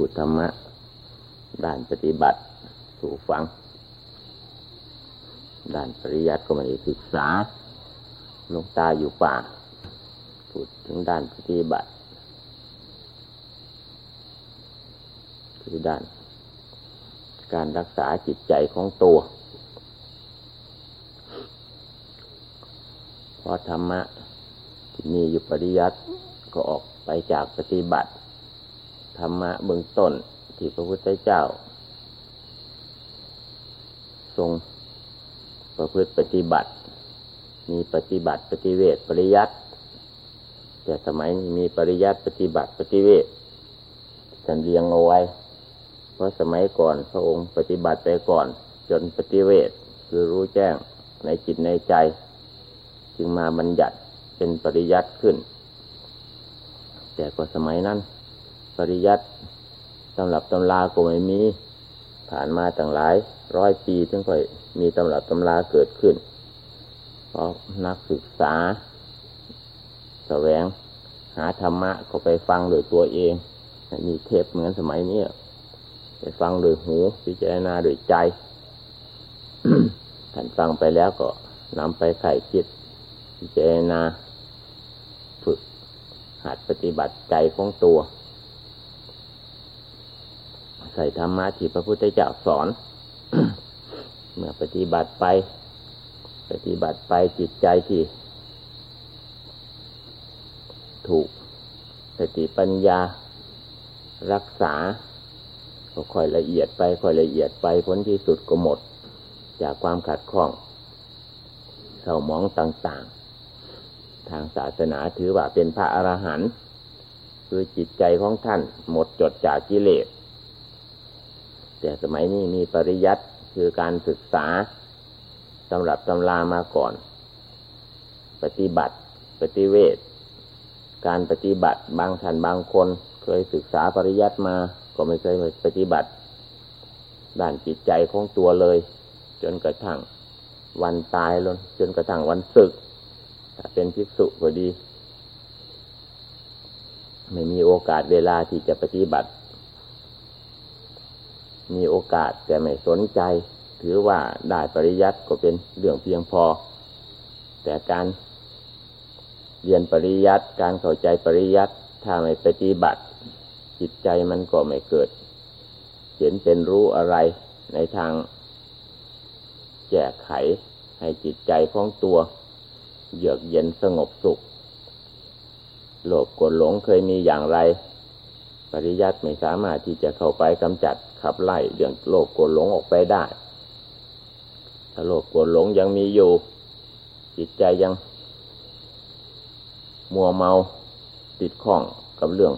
พูดธรรมะ ด้านปฏิบัติสู่ฟัง ด้านปริยัติก็ไม่ได้ศึกษาลงตาอยู่ป่า พูดถึงด้านปฏิบัติ คือด้านการรักษาจิตใจของตัวเพราะธรรมะที่มีอยู่ปริยัติก็ออกไปจากปฏิบัติ ธรรมะเบื้องต้นที่พระพุทธเจ้า ทรงประพฤติปฏิบัติ มีปฏิบัติปฏิเวทปริยัติแต่สมัยนี้มีปริยัติปฏิบัติปฏิเวทท่านเรียงเอาไว้ เพราะสมัยก่อนพระองค์ปฏิบัติไปก่อน จนปฏิเวทคือรู้แจ้งในจิตในใจ จึงมาบัญญัติเป็นปริยัติขึ้น แต่ก็สมัยนั้น ปริยัติตำรับตำราก็ไม่มี ผ่านมาตั้งหลาย ร้อยปีถึงค่อยมีตำรับตำราเกิดขึ้น เพราะนักศึกษาแสวงหาธรรมะก็ไปฟังโดยตัวเองมีเทปเหมือนสมัยนี้ไปฟังโดยหูพิจารณาโดยใจท่านฟังไปแล้วก็นำไปไข่คิดพิจารณา ฝึกหัดปฏิบัติใจของตัว ใส่ธรรมะที่พระพุทธเจ้าสอน เมื่อปฏิบัติไป ปฏิบัติไปจิตใจที่ ถูกสติปัญญารักษาก็ค่อยละเอียดไปค่อยละเอียดไปผลที่สุดก็หมด จากความขัดข้องเศร้ามองต่าง ๆ ทางศาสนาถือว่าเป็นพระอรหันต์คือจิตใจของท่านหมดจดจากกิเลส แต่สมัยนี้มีปริยัติคือการศึกษาตำรับตำรามาก่อน ปฏิบัติ ปฏิเวทการปฏิบัติบางท่านบางคนเคยศึกษาปริยัติมา ก็ไม่เคยปฏิบัติ ด้านจิตใจของตัวเลย จนกระทั่งวันตายลงจนกระทั่งวันศึกถ้าเป็นภิกษุก็ดี ไม่มีโอกาสเวลาที่จะปฏิบัติ มีโอกาสแต่ไม่สนใจ ถือว่าได้ปริยัติก็เป็นเรื่องเพียงพอ แต่การเรียนปริยัติการเข้าใจปริยัติถ้าไม่ปฏิบัติ จิตใจมันก็ไม่เกิด เห็นเป็นรู้อะไรในทางแก้ไขให้จิตใจของตัว เยือกเย็นสงบสุขโลภกดหลงเคยมีอย่างไร ปริยัติไม่สามารถที่จะเข้าไปกำจัด ขับไล่เรื่องโลภกดหลงออกไปได้ถ้าโลภกดหลงยังมีอยู่ จิตใจยัง มัวเมาติดข้องกับเรื่อง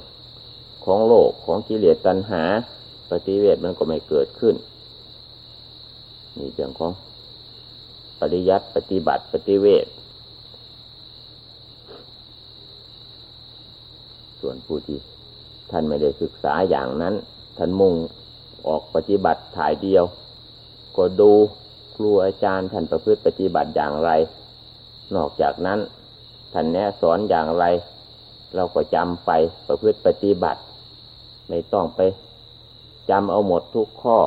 ของโลกของกิเลสตัณหา ปฏิเวทมันก็ไม่เกิดขึ้นนี่เรื่องของปริยัติปฏิบัติปฏิเวทส่วนผู้ที่ท่านไม่ได้ศึกษาอย่างนั้น ท่านมุ่ง ออกปฏิบัติถ่ายเดียว ก็ดูครูอาจารย์ท่านประพฤติปฏิบัติอย่างไร นอกจากนั้น ท่านแนะสอนอย่างไร เราก็จำไปประพฤติปฏิบัติ ไม่ต้องไปจำเอาหมดทุกข้อ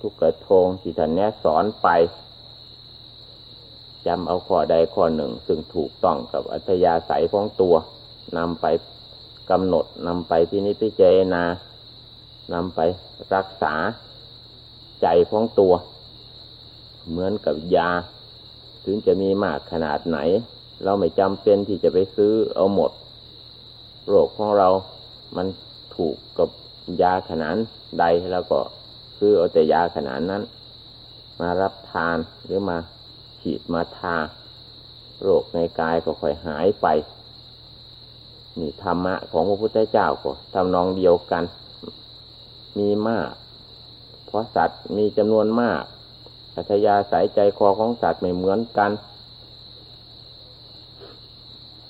ทุกกระทงที่ท่านแนะสอนไปจำเอาข้อใดข้อหนึ่ง ซึ่งถูกต้องกับอัธยาศัยของตัวนำไปกำหนดนำไปที่นิพพิจารณา นำไปรักษาใจของตัว เหมือนกับยา ถึงจะมีมากขนาดไหน เราไม่จำเป็นที่จะไปซื้อเอาหมด โรคของเรามันถูกกับยาขนาดใดแล้วก็ซื้อเอาแต่ยาขนาดนั้น มารับทานหรือมาฉีดมาทา โรคในกายก็ค่อยหายไป นี่ธรรมะของพระพุทธเจ้าก็ทำนองเดียวกัน มีมาก เพราะสัตว์มีจำนวนมาก อัธยาสายใจคอของสัตว์ไม่เหมือนกัน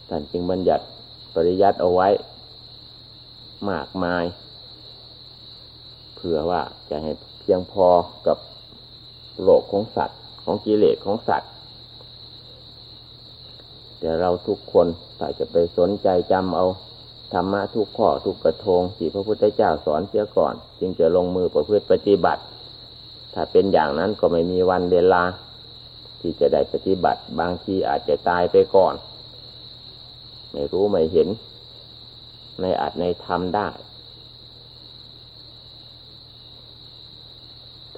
ท่านจึงบัญญัติปริยัติเอาไว้ มากมาย เผื่อว่าจะให้เพียงพอกับโลกของสัตว์ ของกิเลสของสัตว์ แต่เราทุกคนถ้าจะไปสนใจจำเอา ธรรมะทุกข้อทุกกระทงที่พระพุทธเจ้าสอนเสียก่อน จึงจะลงมือประพฤติปฏิบัติ ถ้าเป็นอย่างนั้นก็ไม่มีวันเวลา ที่จะได้ปฏิบัติ บางทีอาจจะตายไปก่อน ไม่รู้ไม่เห็น ในอาจในธรรมได้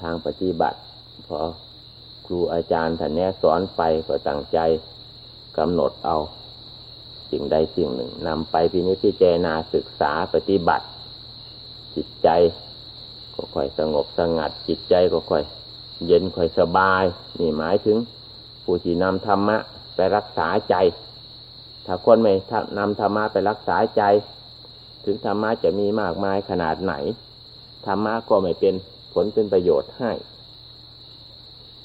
ทางปฏิบัติ พอครูอาจารย์ท่านแนะสอนไปก็ตั้งใจกำหนดเอา สิ่งใดสิ่งหนึ่งนำไปพินิจพิจารณาศึกษาปฏิบัติ จิตใจก็ค่อยสงบสงัดจิตใจก็ค่อย เย็นค่อยสบาย นี่หมายถึง ผู้ที่นำธรรมะไปรักษาใจ ถ้าคนไม่นำธรรมะไปรักษาใจ ถึงธรรมะจะมีมากมายขนาดไหนธรรมะก็ไม่เป็นผลเป็นประโยชน์ให้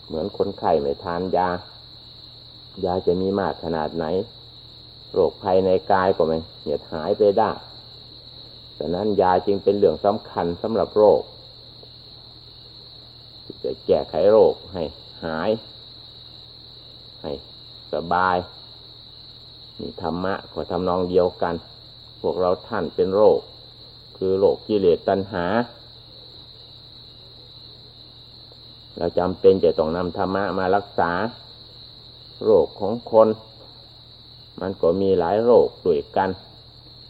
เหมือนคนไข้ไม่ทานยา ยาจะมีมากขนาดไหน โรคภัยในกายก็ไม่เหยียดหายไปได้ดังนั้นยาจึงเป็นเรื่องสำคัญสำหรับโรคจะแก้ไขโรคให้หาย ให้สบายนี่ธรรมะก็ทำนองเดียวกัน พวกเราท่านเป็นโรค คือโรคกิเลสตัณหา เราจำเป็นจะต้องนำธรรมะมารักษา โรคของคน มันก็มีหลายโรคด้วยกัน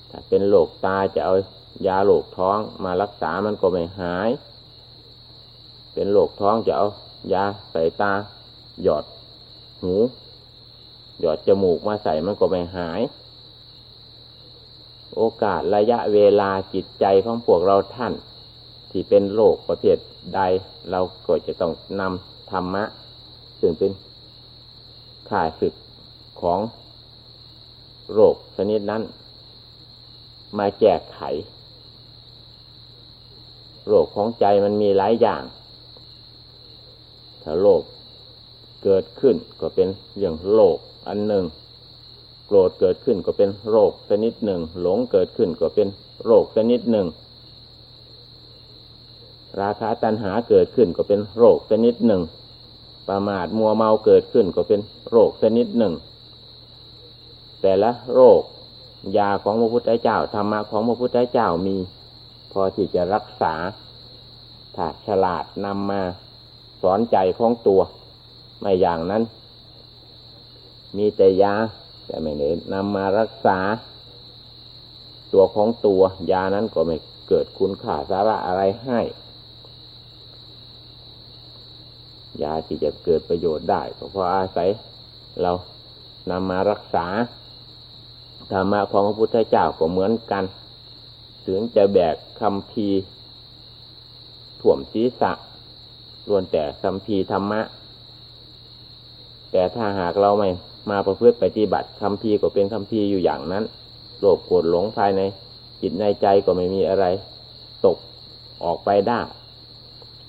ถ้าเป็นโรคตาจะเอายาโรคท้องมารักษามันก็ไม่หาย เป็นโรคท้องจะเอายาใส่ตา หยอดหู หยอดจมูกมาใส่มันก็ไม่หาย โอกาสระยะเวลาจิตใจของพวกเราท่าน ที่เป็นโรคประเภทใด เราก็จะต้องนำธรรมะ ซึ่งเป็นข่าศึกของ โรคชนิดนั้น มาแก้ไข โรคของใจมันมีหลายอย่าง ถ้าโรคเกิดขึ้นก็เป็นเรื่องโรคอันหนึ่ง โกรธเกิดขึ้นก็เป็นโรคชนิดหนึ่ง หลงเกิดขึ้นก็เป็นโรคชนิดหนึ่ง ราคาตัณหาเกิดขึ้นก็เป็นโรคชนิดหนึ่งประมาทมัวเมาเกิดขึ้นก็เป็นโรคชนิดหนึ่ง แต่ละโรค ยาของพระพุทธเจ้าธรรมะของพระพุทธเจ้ามี พอที่จะรักษาถ้าฉลาดนำมาสอนใจของตัว ไม่อย่างนั้น มีแต่ยาแต่ไม่ได้นำมารักษา ตัวของตัวยานั้นก็ไม่เกิดคุณค่าสาระอะไรให้ยาที่จะเกิดประโยชน์ได้ก็เพราะอาศัยเรานำมารักษา ธรรมะของพระพุทธเจ้าก็เหมือนกัน ถึงจะแบกคำพีถ่วมศีรษะล้วนแต่คำพีธรรมะ แต่ถ้าหากเราไม่มาประพฤติปฏิบัติคำพีก็เป็นคำพีอยู่อย่างนั้นโลภโกรธหลงภายในจิตในใจก็ไม่มีอะไร ตกออกไปได้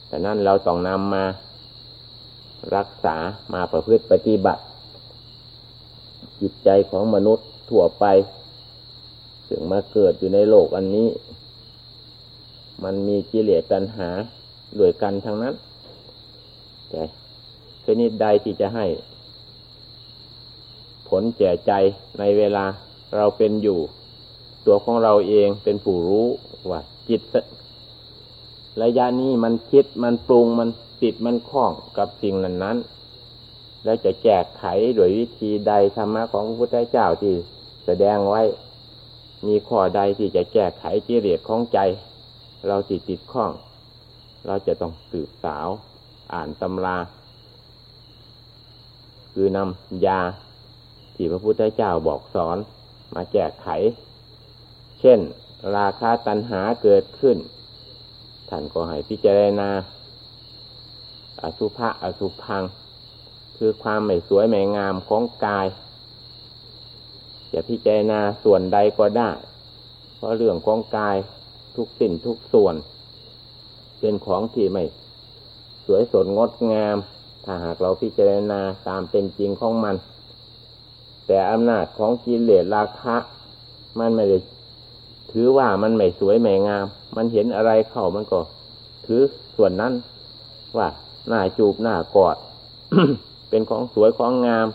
แต่นั้นเราต้องนำมารักษามาประพฤติปฏิบัติ จิตใจของมนุษย์ ทั่วไปถึงมาเกิดอยู่ในโลกอันนี้ มันมีกิเลสตัณหาด้วยกันทั้งนั้น แต่ชนิดใดที่จะให้ ผลแก่ใจในเวลาเราเป็นอยู่ ตัวของเราเองเป็นผู้รู้ว่าจิตระยะนี้มันคิดมันปรุงมันติดมันคล้องกับสิ่งนั้นนั้น แล้วจะแก้ไขโดยวิธีใดธรรมะของพระพุทธเจ้าที่ แสดงไว้ มีข้อใดที่จะแก้ไขกิเลสของใจ เราติดติดข้อง เราจะต้องสืบสาว อ่านตำรา คือนำยา ที่พระพุทธเจ้าบอกสอน มาแก้ไข เช่น ราคาตัณหาเกิดขึ้น ท่านก็ให้พิจารณา อสุภะอสุพัง คือความไม่สวยไม่งามของกาย จะพิจารณาส่วนใดก็ได้ เพราะเรื่องของกายทุกสิ่งทุกส่วน เป็นของที่ไม่ สวยสดงดงาม ถ้าหากเราพิจารณาตามเป็นจริงของมัน แต่อำนาจของกิเลสราคะ มันไม่ได้ถือว่ามันไม่สวยไม่งาม มันเห็นอะไรเข้ามันก็ ถือส่วนนั้นว่าหน้าจูบหน้ากอด เป็นของสวยของงาม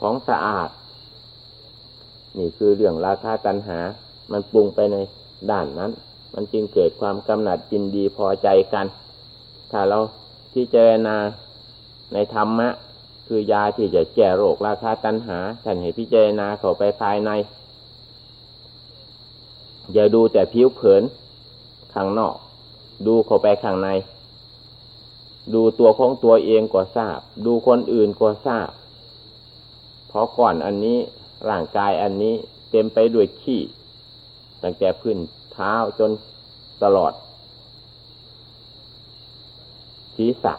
ของสะอาด นี่คือเรื่องราคาตัณหา มันปรุงไปในด้านนั้น มันจึงเกิดความกำหนัดจินดีพอใจกัน ถ้าเราที่เจรณาในธรรมะ คือยาที่จะแก้โรคราคาตัณหาท่านให้พิจารณาเข้าไปภายใน อย่าดูแต่ผิวเผินข้างนอก ดูเข้าไปข้างใน ดูตัวของตัวเองก็ทราบ ดูคนอื่นก็ทราบ เพราะก่อนอันนี้ ร่างกายอันนี้เต็มไปด้วยขี้ตั้งแต่พื้นเท้าจนตลอดศีรษะ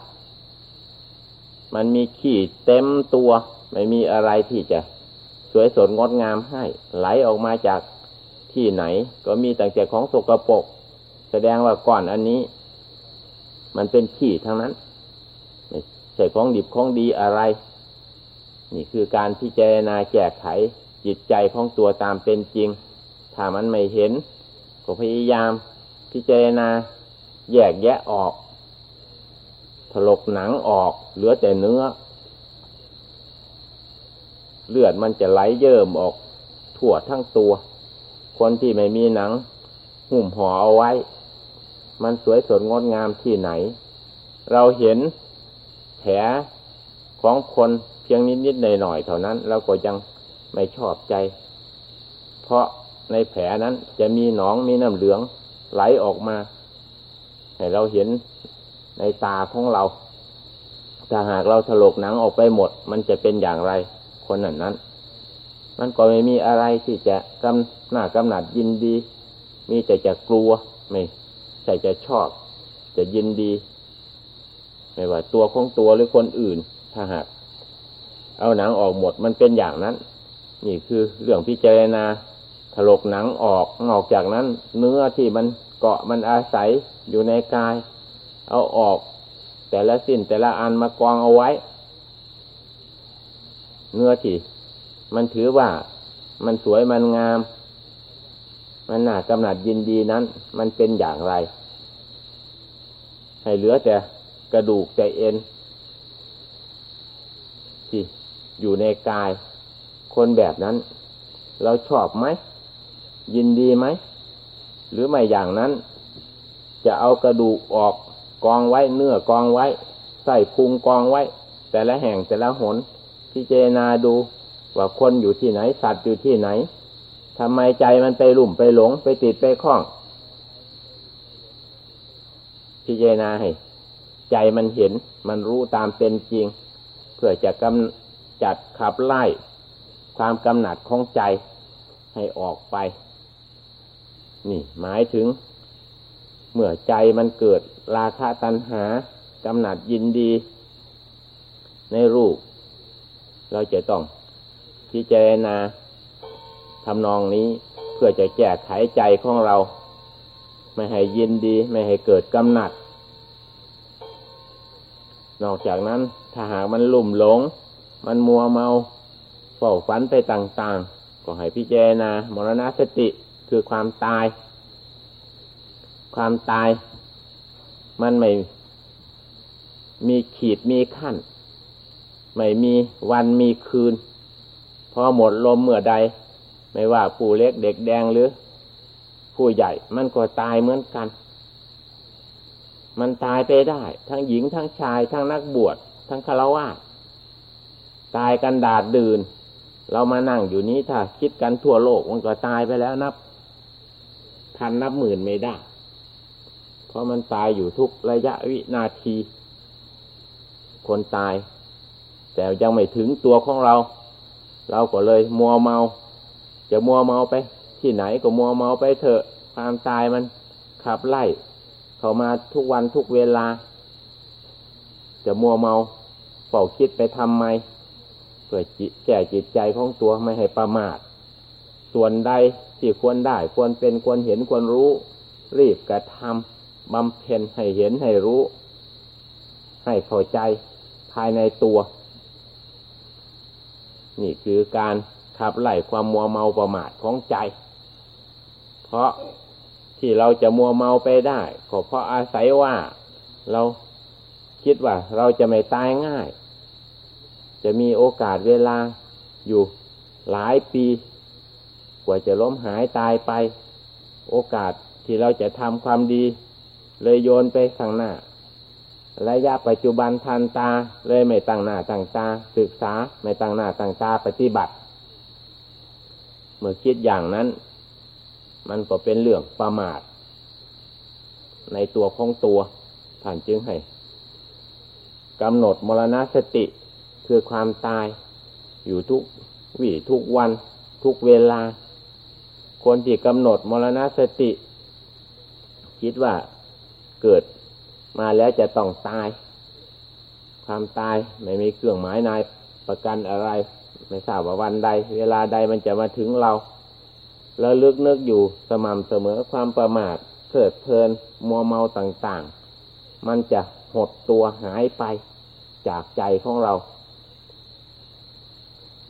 มันมีขี้เต็มตัว ไม่มีอะไรที่จะสวยสดงดงามให้ ไหลออกมาจากที่ไหน ก็มีแต่แต่ของสกรปรกแสดงว่าก่อนอันนี้ มันเป็นขี้ทั้งนั้นใช่ของดิบของดีอะไร นี่คือการพิจารณาแก้ไขจิตใจของตัวตามเป็นจริง ถ้ามันไม่เห็น ก็พยายาม พิจารณาแยกแยะออก ถลกหนังออก เหลือแต่เนื้อ เลือดมันจะไหลเยิ่มออกทั่วทั้งตัว คนที่ไม่มีหนัง หุ่มห่อเอาไว้ มันสวยสดงดงามที่ไหน เราเห็นแผลของคน เพียงนิดๆหน่อยๆเท่านั้นเราก็ยังไม่ชอบใจ เพราะในแผลนั้นจะมีหนองมีน้ำเหลืองไหลออกมา ให้เราเห็นในตาของเราถ้าหากเราถลกหนังออกไปหมด มันจะเป็นอย่างไร คนนั้นนั้น มันก็ไม่มีอะไรที่จะกำหน้ากำหนัดยินดี มีแต่จะกลัวไม่ใช่จะชอบ จะยินดี ไม่ว่าตัวของตัวหรือคนอื่น ถ้าหาก เอาหนังออกหมดมันเป็นอย่างนั้น นี่คือเรื่องพิจารณาถลกหนังออกนอกจากนั้น เนื้อที่มันเกาะมันอาศัยอยู่ในกาย เอาออก แต่ละสิ้นแต่ละอันมากองเอาไว้ เนื้อที่มันถือว่ามันสวยมันงาม มันน่ากำหนัดยินดีนั้น มันเป็นอย่างไร ให้เหลือแต่กระดูกแต่เอ็นที่ อยู่ในกาย คนแบบนั้น เราชอบไหม ยินดีไหม หรือไม่อย่างนั้น จะเอากระดูกออกกองไว้เนื้อกองไว้ ใส่พุงกองไว้ แต่ละแห่งแต่ละหนพิจารณาดูว่าคนอยู่ที่ไหน สัตว์อยู่ที่ไหนทำไมใจมันไปหลุ่มไปหลง ไปติดไปคล้อง พิจารณาให้ ใจมันเห็น มันรู้ตามเป็นจริง เพื่อจะกำ จัดขับไล่ความกำหนัดของใจให้ออกไป นี่หมายถึง เมื่อใจมันเกิดราคะตัณหากำหนัดยินดี ในรูป เราจะต้องพิจารณาทำนองนี้เพื่อจะแก้ไขใจของเรา ไม่ให้ยินดี ไม่ให้เกิดกำหนัด นอกจากนั้นถ้าหากมันลุ่มหลง มันมัวเมาเฝ้าฝันไปต่างๆ ก็ให้พิจารณามรณสติคือความตาย ความตาย มันไม่มีขีดมีขั้น ไม่มีวันมีคืน พอหมดลมเมื่อใด ไม่ว่าผู้เล็กเด็กแดงหรือ ผู้ใหญ่มันก็ตายเหมือนกัน มันตายไปได้ ทั้งหญิงทั้งชาย ทั้งนักบวช ทั้งคารวะ ตายกันดาดดื่น เรามานั่งอยู่นี้ถ้าคิดกันทั่วโลกมันก็ตายไปแล้วนับพันนับหมื่นไม่ได้ เพราะมันตายอยู่ทุกระยะวินาที คนตาย แต่ยังไม่ถึงตัวของเรา เราก็เลยมัวเมา จะมัวเมาไป ที่ไหนก็มัวเมาไปเถอะ ความตายมันขับไล่ เข้ามาทุกวันทุกเวลา จะมัวเมาเฝ้าคิดไปทำไม เพื่อแก้จิตใจของตัวไม่ให้ประมาท ส่วนใดที่ควรได้ควรเป็นควรเห็นควรรู้ รีบกระทำบำเพ็ญให้เห็นให้รู้ ให้เข้าใจภายในตัว นี่คือการขับไล่ความมัวเมาประมาทของใจ เพราะที่เราจะมัวเมาไปได้ก็เพราะอาศัยว่าเราคิดว่าเราจะไม่ตายง่าย จะมีโอกาสเวลาอยู่หลายปี กว่าจะล้มหายตายไป โอกาสที่เราจะทำความดี เลยโยนไปข้างหน้า ระยะปัจจุบันทันตาเลยไม่ตั้งหน้าตั้งตา ศึกษาไม่ตั้งหน้าตั้งตาปฏิบัติ เมื่อคิดอย่างนั้น มันก็เป็นเรื่องประมาท ในตัวของตัวท่านจึงให้กำหนดมรณสติ คือความตาย อยู่ทุกวี่ทุกวันทุกเวลา คนที่กำหนดมรณสติ คิดว่าเกิดมาแล้วจะต้องตาย ความตายไม่มีเครื่องหมายนายประกันอะไร ไม่ทราบว่าวันใด เวลาใดมันจะมาถึงเรา แล้วลึกนึกอยู่สม่ำเสมอความประมาทเกิดเพลินมัวเมาต่างๆ มันจะหดตัวหายไปจากใจของเรา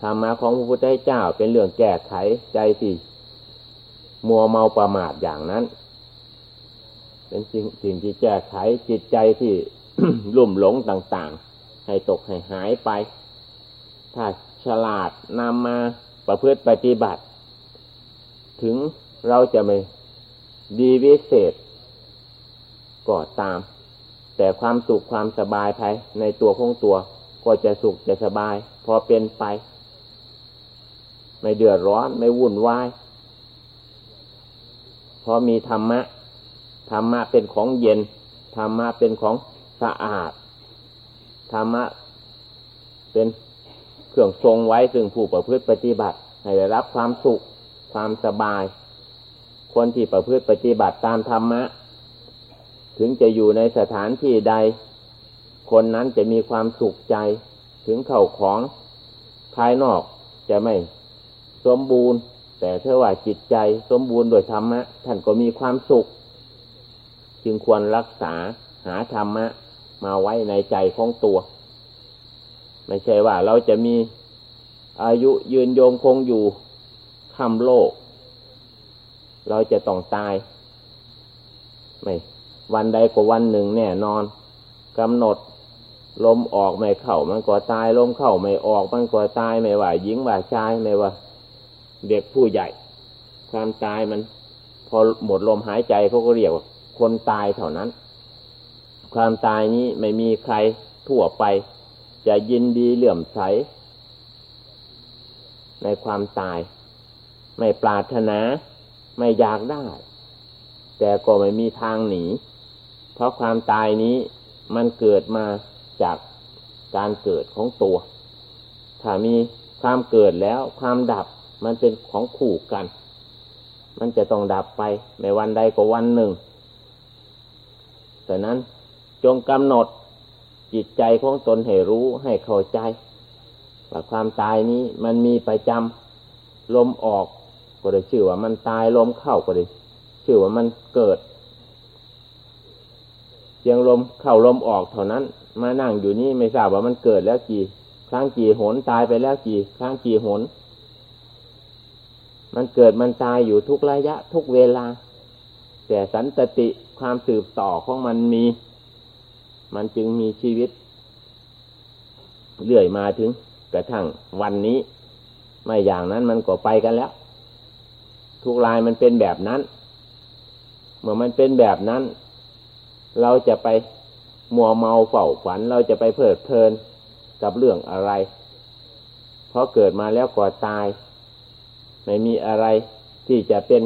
รรมะของพระพุทธเจ้าเป็นเรื่องแก้ไขใจที่มัวเมาประมาทอย่างนั้น เป็นสิ่งสิ่งที่แก้ไขจิตใจที่ลุ่มหลงต่าง ๆ ให้ตกให้หายไป ถ้าฉลาดนำมาประพฤติปฏิบัติ ถึงเราจะไม่ดีวิเศษก็ตาม แต่ความสุขความสบายภายในตัวของตัวก็จะสุขจะสบาย พอเป็นไป ไม่เดือดร้อน ไม่วุ่นวายพอมีธรรมะ ธรรมะเป็นของเย็น ธรรมะเป็นของสะอาด ธรรมะเป็นเครื่องทรงไว้ซึ่งผู้ประพฤติปฏิบัติ ให้ได้รับความสุข ความสบาย คนที่ประพฤติปฏิบัติตามธรรมะ ถึงจะอยู่ในสถานที่ใด คนนั้นจะมีความสุขใจ ถึงเข่าของภายนอกจะไม่ สมบูรณ์ แต่เท่าว่าจิตใจสมบูรณ์โดยธรรมะ ท่านก็มีความสุข จึงควรรักษาหาธรรมะ มาไว้ในใจของตัว ไม่ใช่ว่าเราจะมีอายุยืนโยงคงอยู่คำโลก เราจะต้องตาย ไม่ วันใดก็วันหนึ่งแน่นอนกำหนดลมออกไม่เข้ามันก็ตายลมเข้าไม่ออกมันก็ตายไม่ว่าหญิงว่าชายไม่ว่า เด็กผู้ใหญ่ ความตายมัน พอหมดลมหายใจเขาก็เรียกว่าคนตายเท่านั้น ความตายนี้ไม่มีใครทั่วไป จะยินดีเหลื่อมใส ในความตาย ไม่ปรารถนาไม่อยากได้ แต่ก็ไม่มีทางหนี เพราะความตายนี้มันเกิดมาจากการเกิดของตัว ถ้ามีความเกิดแล้วความดับ มันเป็นของขู่กัน มันจะต้องดับไปในวันใดก็วันหนึ่งแต่นั้นจงกำหนดจิตใจของตนให้รู้ให้เข้าใจว่าความตายนี้มันมีประจำลมออกก็ได้ชื่อว่ามันตายลมเข้าก็ได้ชื่อว่ามันเกิดสียงลมเข้าลมออกเท่านั้น มานั่งอยู่นี่ไม่ทราบว่ามันเกิดแล้วกี่ ครั้งกี่หนตายไปแล้วกี่ ครั้งกี่หน มันเกิดมันตายอยู่ทุกระยะทุกเวลา แต่สันตติความสืบต่อของมันมี มันจึงมีชีวิต เรื่อยมาถึงกระทั่งวันนี้ ไม่อย่างนั้นมันก็ไปกันแล้ว ทุกลายมันเป็นแบบนั้น เมื่อมันเป็นแบบนั้น เราจะไปมัวเมาเฝ้าฝัน เราจะไปเพลิดเพลินกับเรื่องอะไร เพราะเกิดมาแล้วก็ตาย ไม่มีอะไรที่จะเป็น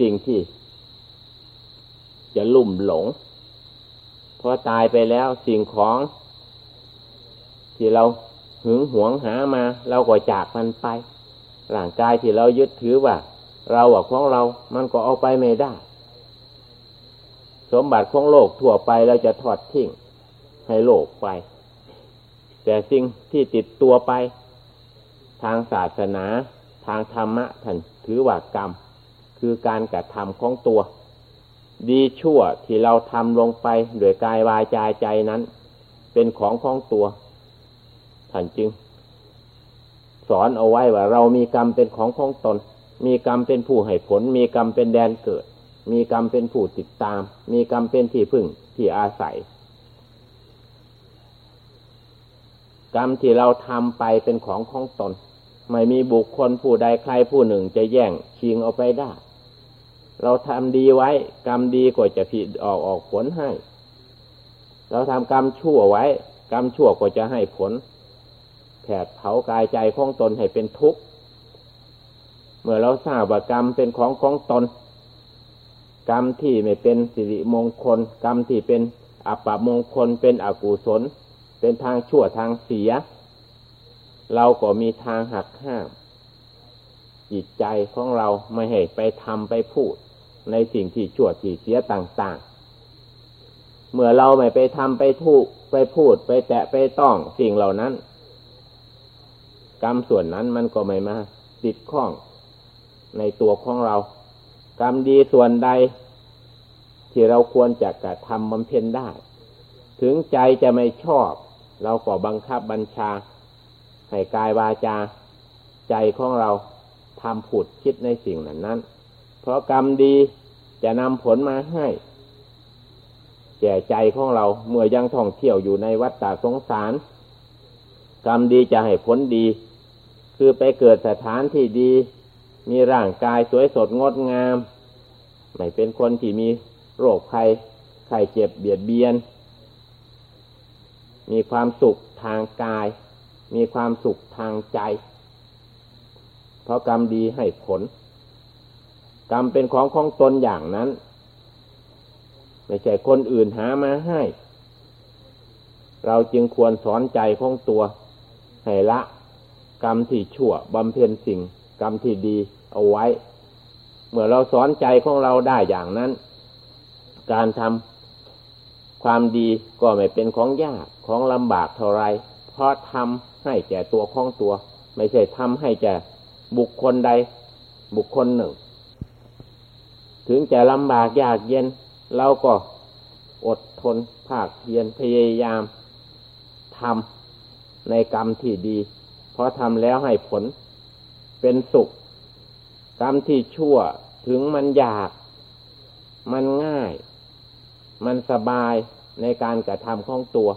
สิ่งที่ จะลุ่มหลงพอตายไปแล้วสิ่งของ ที่เราหึงหวงหามา เราก็จากมันไปร่างกายที่เรายึดถือว่า เราอะของเรา มันก็เอาไปไม่ได้ สมบัติของโลกทั่วไปเราจะทอดทิ้งให้โลกไป แต่สิ่งที่ติดตัวไป ทางศาสนา ทางธรรมะท่านถือว่ากรรม คือการกระทำของตัว ดีชั่วที่เราทำลงไปโดยกายวายใจใจนั้น เป็นของของตัวท่านจึง สอนเอาไว้ว่าเรามีกรรมเป็นของของตน มีกรรมเป็นผู้ให้ผล มีกรรมเป็นแดนเกิด มีกรรมเป็นผู้ติดตาม มีกรรมเป็นที่พึ่งที่อาศัย กรรมที่เราทำไปเป็นของของตน ไม่มีบุคคลผู้ใดใครผู้หนึ่งจะแย่งชิงเอาไปได้ เราทำดีไว้ กรรมดีก็จะผิดออกออกผลให้ เราทำกรรมชั่วไว้ กรรมชั่วก็จะให้ผลแผดเผากายใจของตนให้เป็นทุกข์ เมื่อเราทราบว่ากรรมเป็นของของตน กรรมที่ไม่เป็นสิริมงคล กรรมที่เป็นอัปมงคลเป็นอกุศล เป็นทางชั่วทางเสีย เราก็มีทางหักห้าม จิตใจของเราไม่ให้ไปทำไปพูด ในสิ่งที่ชั่วที่เสียต่างๆ เมื่อเราไม่ไปทำไปทุกไปพูดไปแตะไปต้องสิ่งเหล่านั้น กรรมส่วนนั้นมันก็ไม่มาติดข้องในตัวของเรา กรรมดีส่วนใด ที่เราควรจะกระทำบำเพ็ญได้ ถึงใจจะไม่ชอบ เราก็บังคับบัญชา ให้กายวาจา ใจของเราทำผุดคิดในสิ่งนั้นนั้น เพราะกรรมดีจะนำผลมาให้ แก่ใจของเราเมื่อยังท่องเที่ยวอยู่ในวัฏฏะสงสาร กรรมดีจะให้ผลดี คือไปเกิดสถานที่ดี มีร่างกายสวยสดงดงาม ไม่เป็นคนที่มีโรคภัยไข้เจ็บเบียดเบียน มีความสุขทางกาย มีความสุขทางใจ เพราะกรรมดีให้ผล กรรมเป็นของของตนอย่างนั้น ไม่ใช่คนอื่นหามาให้ เราจึงควรสอนใจของตัว ให้ละ กรรมที่ชั่วบำเพ็ญสิ่ง กรรมที่ดีเอาไว้ เมื่อเราสอนใจของเราได้อย่างนั้น การทำ ความดีก็ไม่เป็นของยากของลำบากเท่าไร เพราะทำให้แก่ตัวของตัว ไม่ใช่ทำให้แก่บุคคลใด บุคคลหนึ่ง ถึงจะลำบากยากเย็น เราก็อดทนภาคเพียรพยายามทำในกรรมที่ดี เพอทำแล้วให้ผลเป็นสุข กรรมที่ชั่วถึงมันยาก มันง่าย มันสบาย ในการกระทำของตัว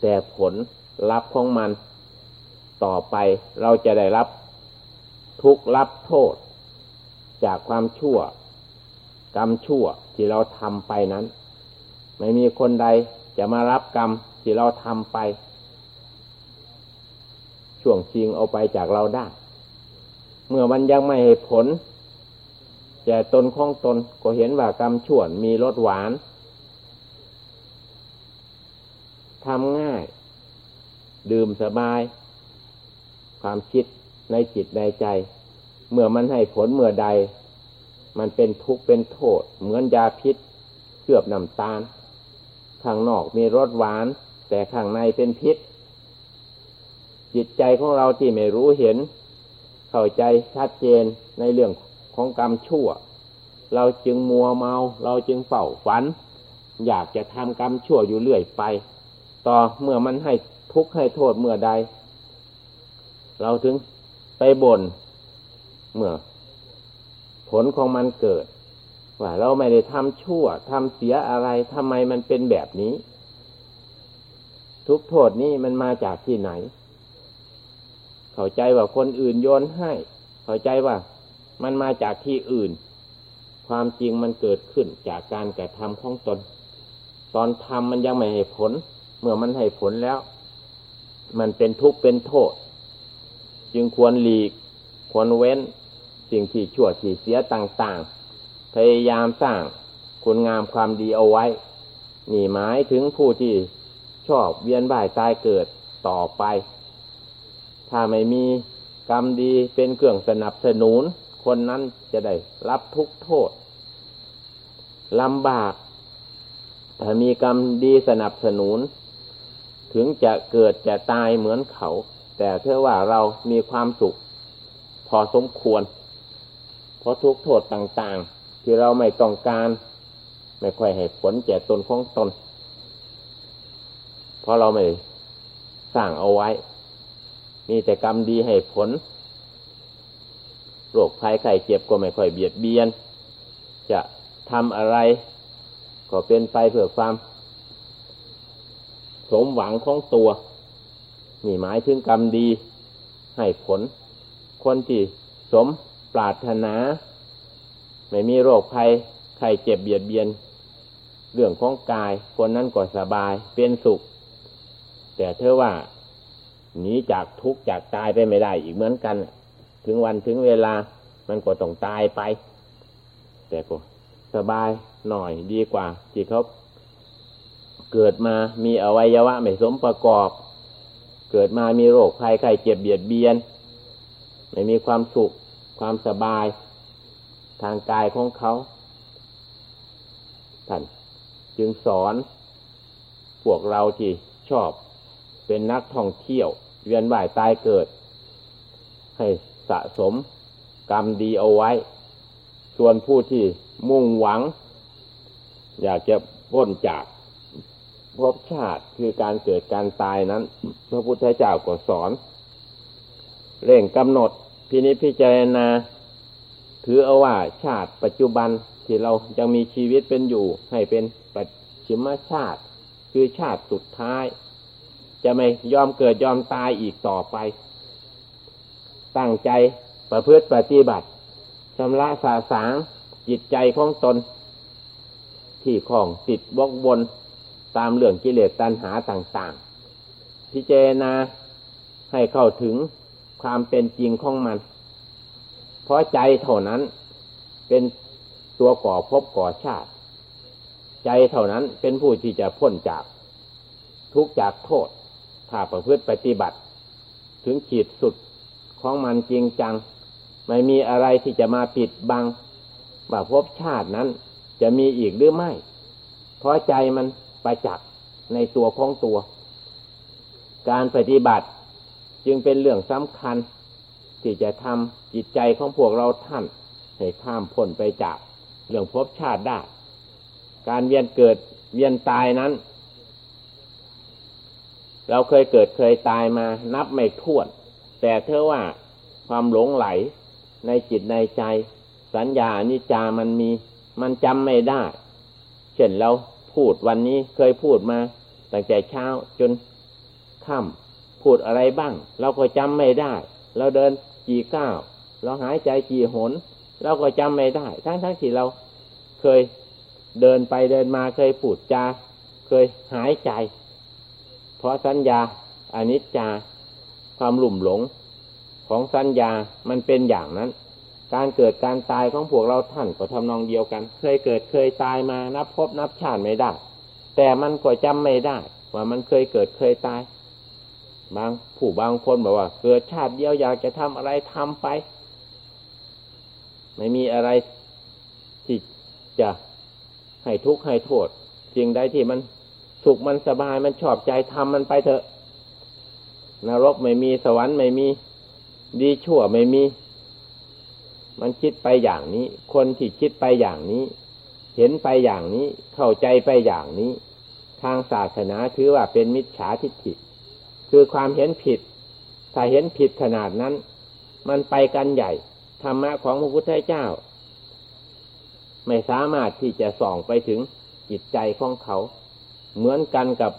แต่ผลลัพธ์ของมันต่อไปเราจะได้รับทุกรับโทษ จากความชั่ว กรรมชั่วที่เราทำไปนั้น ไม่มีคนใดจะมารับกรรมที่เราทำไป ช่วงชิงเอาไปจากเราได้ เมื่อมันยังไม่ให้ผลแก่ตนของตนก็เห็นว่ากรรมชั่วมีรสหวาน ทำง่าย ดื่มสบาย ความคิดในจิตในใจ เมื่อมันให้ผลเมื่อใด มันเป็นทุกข์เป็นโทษ เหมือนยาพิษเกือบน้ำตาล ข้างนอกมีรสหวาน แต่ข้างในเป็นพิษ จิตใจของเราที่ไม่รู้เห็น เข้าใจชัดเจนในเรื่องของกรรมชั่ว เราจึงมัวเมา เราจึงเฝ้าฝัน อยากจะทำกรรมชั่วอยู่เรื่อยไป ต่อเมื่อมันให้ทุกข์ให้โทษเมื่อใด เราถึงไปบน่นเมื่อ ผลของมันเกิด ว่าเราไม่ได้ทำชั่วทำเสียอะไรทำไมมันเป็นแบบนี้ ทุกโทษนี้มันมาจากที่ไหน เข้าใจว่าคนอื่นโยนให้ เข้าใจว่ามันมาจากที่อื่น ความจริงมันเกิดขึ้นจากการกระทำของตน ตอนทำมันยังไม่ให้ผล เมื่อมันให้ผลแล้ว มันเป็นทุกข์เป็นโทษ จึงควรหลีก ควรเว้น สิ่งที่ชั่วที่เสียต่าง ๆ พยายามสร้างคุณงามความดีเอาไว้ นี่หมายถึงผู้ที่ชอบเวียนบ่ายตายเกิดต่อไป ถ้าไม่มีกรรมดีเป็นเครื่องสนับสนุน คนนั้นจะได้รับทุกโทษลำบาก ถ้ามีกรรมดีสนับสนุน ถึงจะเกิดจะตายเหมือนเขา แต่เท่าว่าเรามีความสุข พอสมควร เพราะทุกโทษต่างๆ ที่เราไม่ต้องการ ไม่ค่อยให้ผลแก่ตนของตน เพราะเราไม่สร้างเอาไว้ มีแต่กรรมดีให้ผลโรคภัยไข้เจ็บก็ไม่ค่อยเบียดเบียน จะทำอะไร ก็เป็นไปเพื่อความ สมหวังของตัวนี่หมายถึงกรรมดีให้ผล คนที่สมปรารถนา ไม่มีโรคภัยไข้เจ็บเบียดเบียน เรื่องของกาย คนนั้นก็สบายเป็นสุข แต่เธอว่าหนีจากทุกข์จากตายไปไม่ได้อีกเหมือนกัน ถึงวันถึงเวลามันก็ต้องตายไป แต่ก็สบายหน่อยดีกว่าที่เขา เกิดมามีอวัยวะไม่สมประกอบ เกิดมามีโรคภัยไข้เจ็บเบียดเบียน ไม่มีความสุขความสบาย ทางกายของเขาท่านจึงสอนพวกเราที่ชอบเป็นนักท่องเที่ยว เวียนว่ายตายเกิด ให้สะสมกรรมดีเอาไว้ ส่วนผู้ที่มุ่งหวัง อยากจะพ้นจาก ภพชาติคือการเกิดการตายนั้น พระพุทธเจ้าก็สอน เร่งกำหนดพินิจพิจารณา ถือเอาว่าชาติปัจจุบันที่เรายังมีชีวิตเป็นอยู่ ให้เป็นปัจฉิมชาติ คือชาติสุดท้าย จะไม่ยอมเกิดยอมตายอีกต่อไป ตั้งใจประพฤติปฏิบัติชำระสาสางจิตใจของตน ที่ของติดวกวน ตามเรื่องกิเลสตัณหาต่างๆ พิจารณาให้เข้าถึงความเป็นจริงของมัน เพราะใจเท่านั้นเป็นตัวก่อภพก่อชาติ ใจเท่านั้นเป็นผู้ที่จะพ้นจากทุกจากโทษ ถ้าประพฤติปฏิบัติ ถึงขีดสุดของมันจริงจัง ไม่มีอะไรที่จะมาปิดบังว่าภพชาตินั้นจะมีอีกหรือไม่ เพราะใจมัน ประจักษ์ในตัวของตัว การปฏิบัติจึงเป็นเรื่องสำคัญ ที่จะทำจิตใจของพวกเราท่าน ให้ข้ามพ้นไปจากเรื่องภพชาติได้ การเวียนเกิดเวียนตายนั้น เราเคยเกิดเคยตายมานับไม่ถ้วน แต่เธอว่าความหลงไหลในจิตในใจ สัญญาอนิจจามันมี มันจำไม่ได้ เช่นเรา พูดวันนี้เคยพูดมาตั้งแต่เช้าจนค่ำพูดอะไรบ้าง เราก็จำไม่ได้ เราเดินกี่ก้าวเราหายใจกี่หน เราก็จำไม่ได้ ทั้งทั้งที่เราเคยเดินไปเดินมาเคยพูดจา เคยหายใจ เพราะสัญญาอนิจจาความหลุ่มหลงของสัญญามันเป็นอย่างนั้น การเกิดการตายของพวกเราท่านก็ทำนองเดียวกัน เคยเกิดเคยตายมานับพบนับชาติไม่ได้ แต่มันก็จำไม่ได้ ว่ามันเคยเกิดเคยตาย บางผู้บางคนบอกว่า เกิดชาติเดียวอยากจะทำอะไรทำไป ไม่มีอะไรที่จะให้ทุกข์ให้โทษสิ่งใดที่มันสุขมันสบายมันชอบใจทำมันไปเถอะนรกไม่มีสวรรค์ไม่มี ดีชั่วไม่มี มันคิดไปอย่างนี้ คนที่คิดไปอย่างนี้ เห็นไปอย่างนี้เข้าใจไปอย่างนี้ ทางศาสนาถือว่าเป็นมิจฉาทิฏฐิคือความเห็นผิด ถ้าเห็นผิดขนาดนั้น มันไปกันใหญ่ธรรมะของพระพุทธเจ้า ไม่สามารถที่จะส่องไปถึงจิตใจของเขา เหมือนกันกับ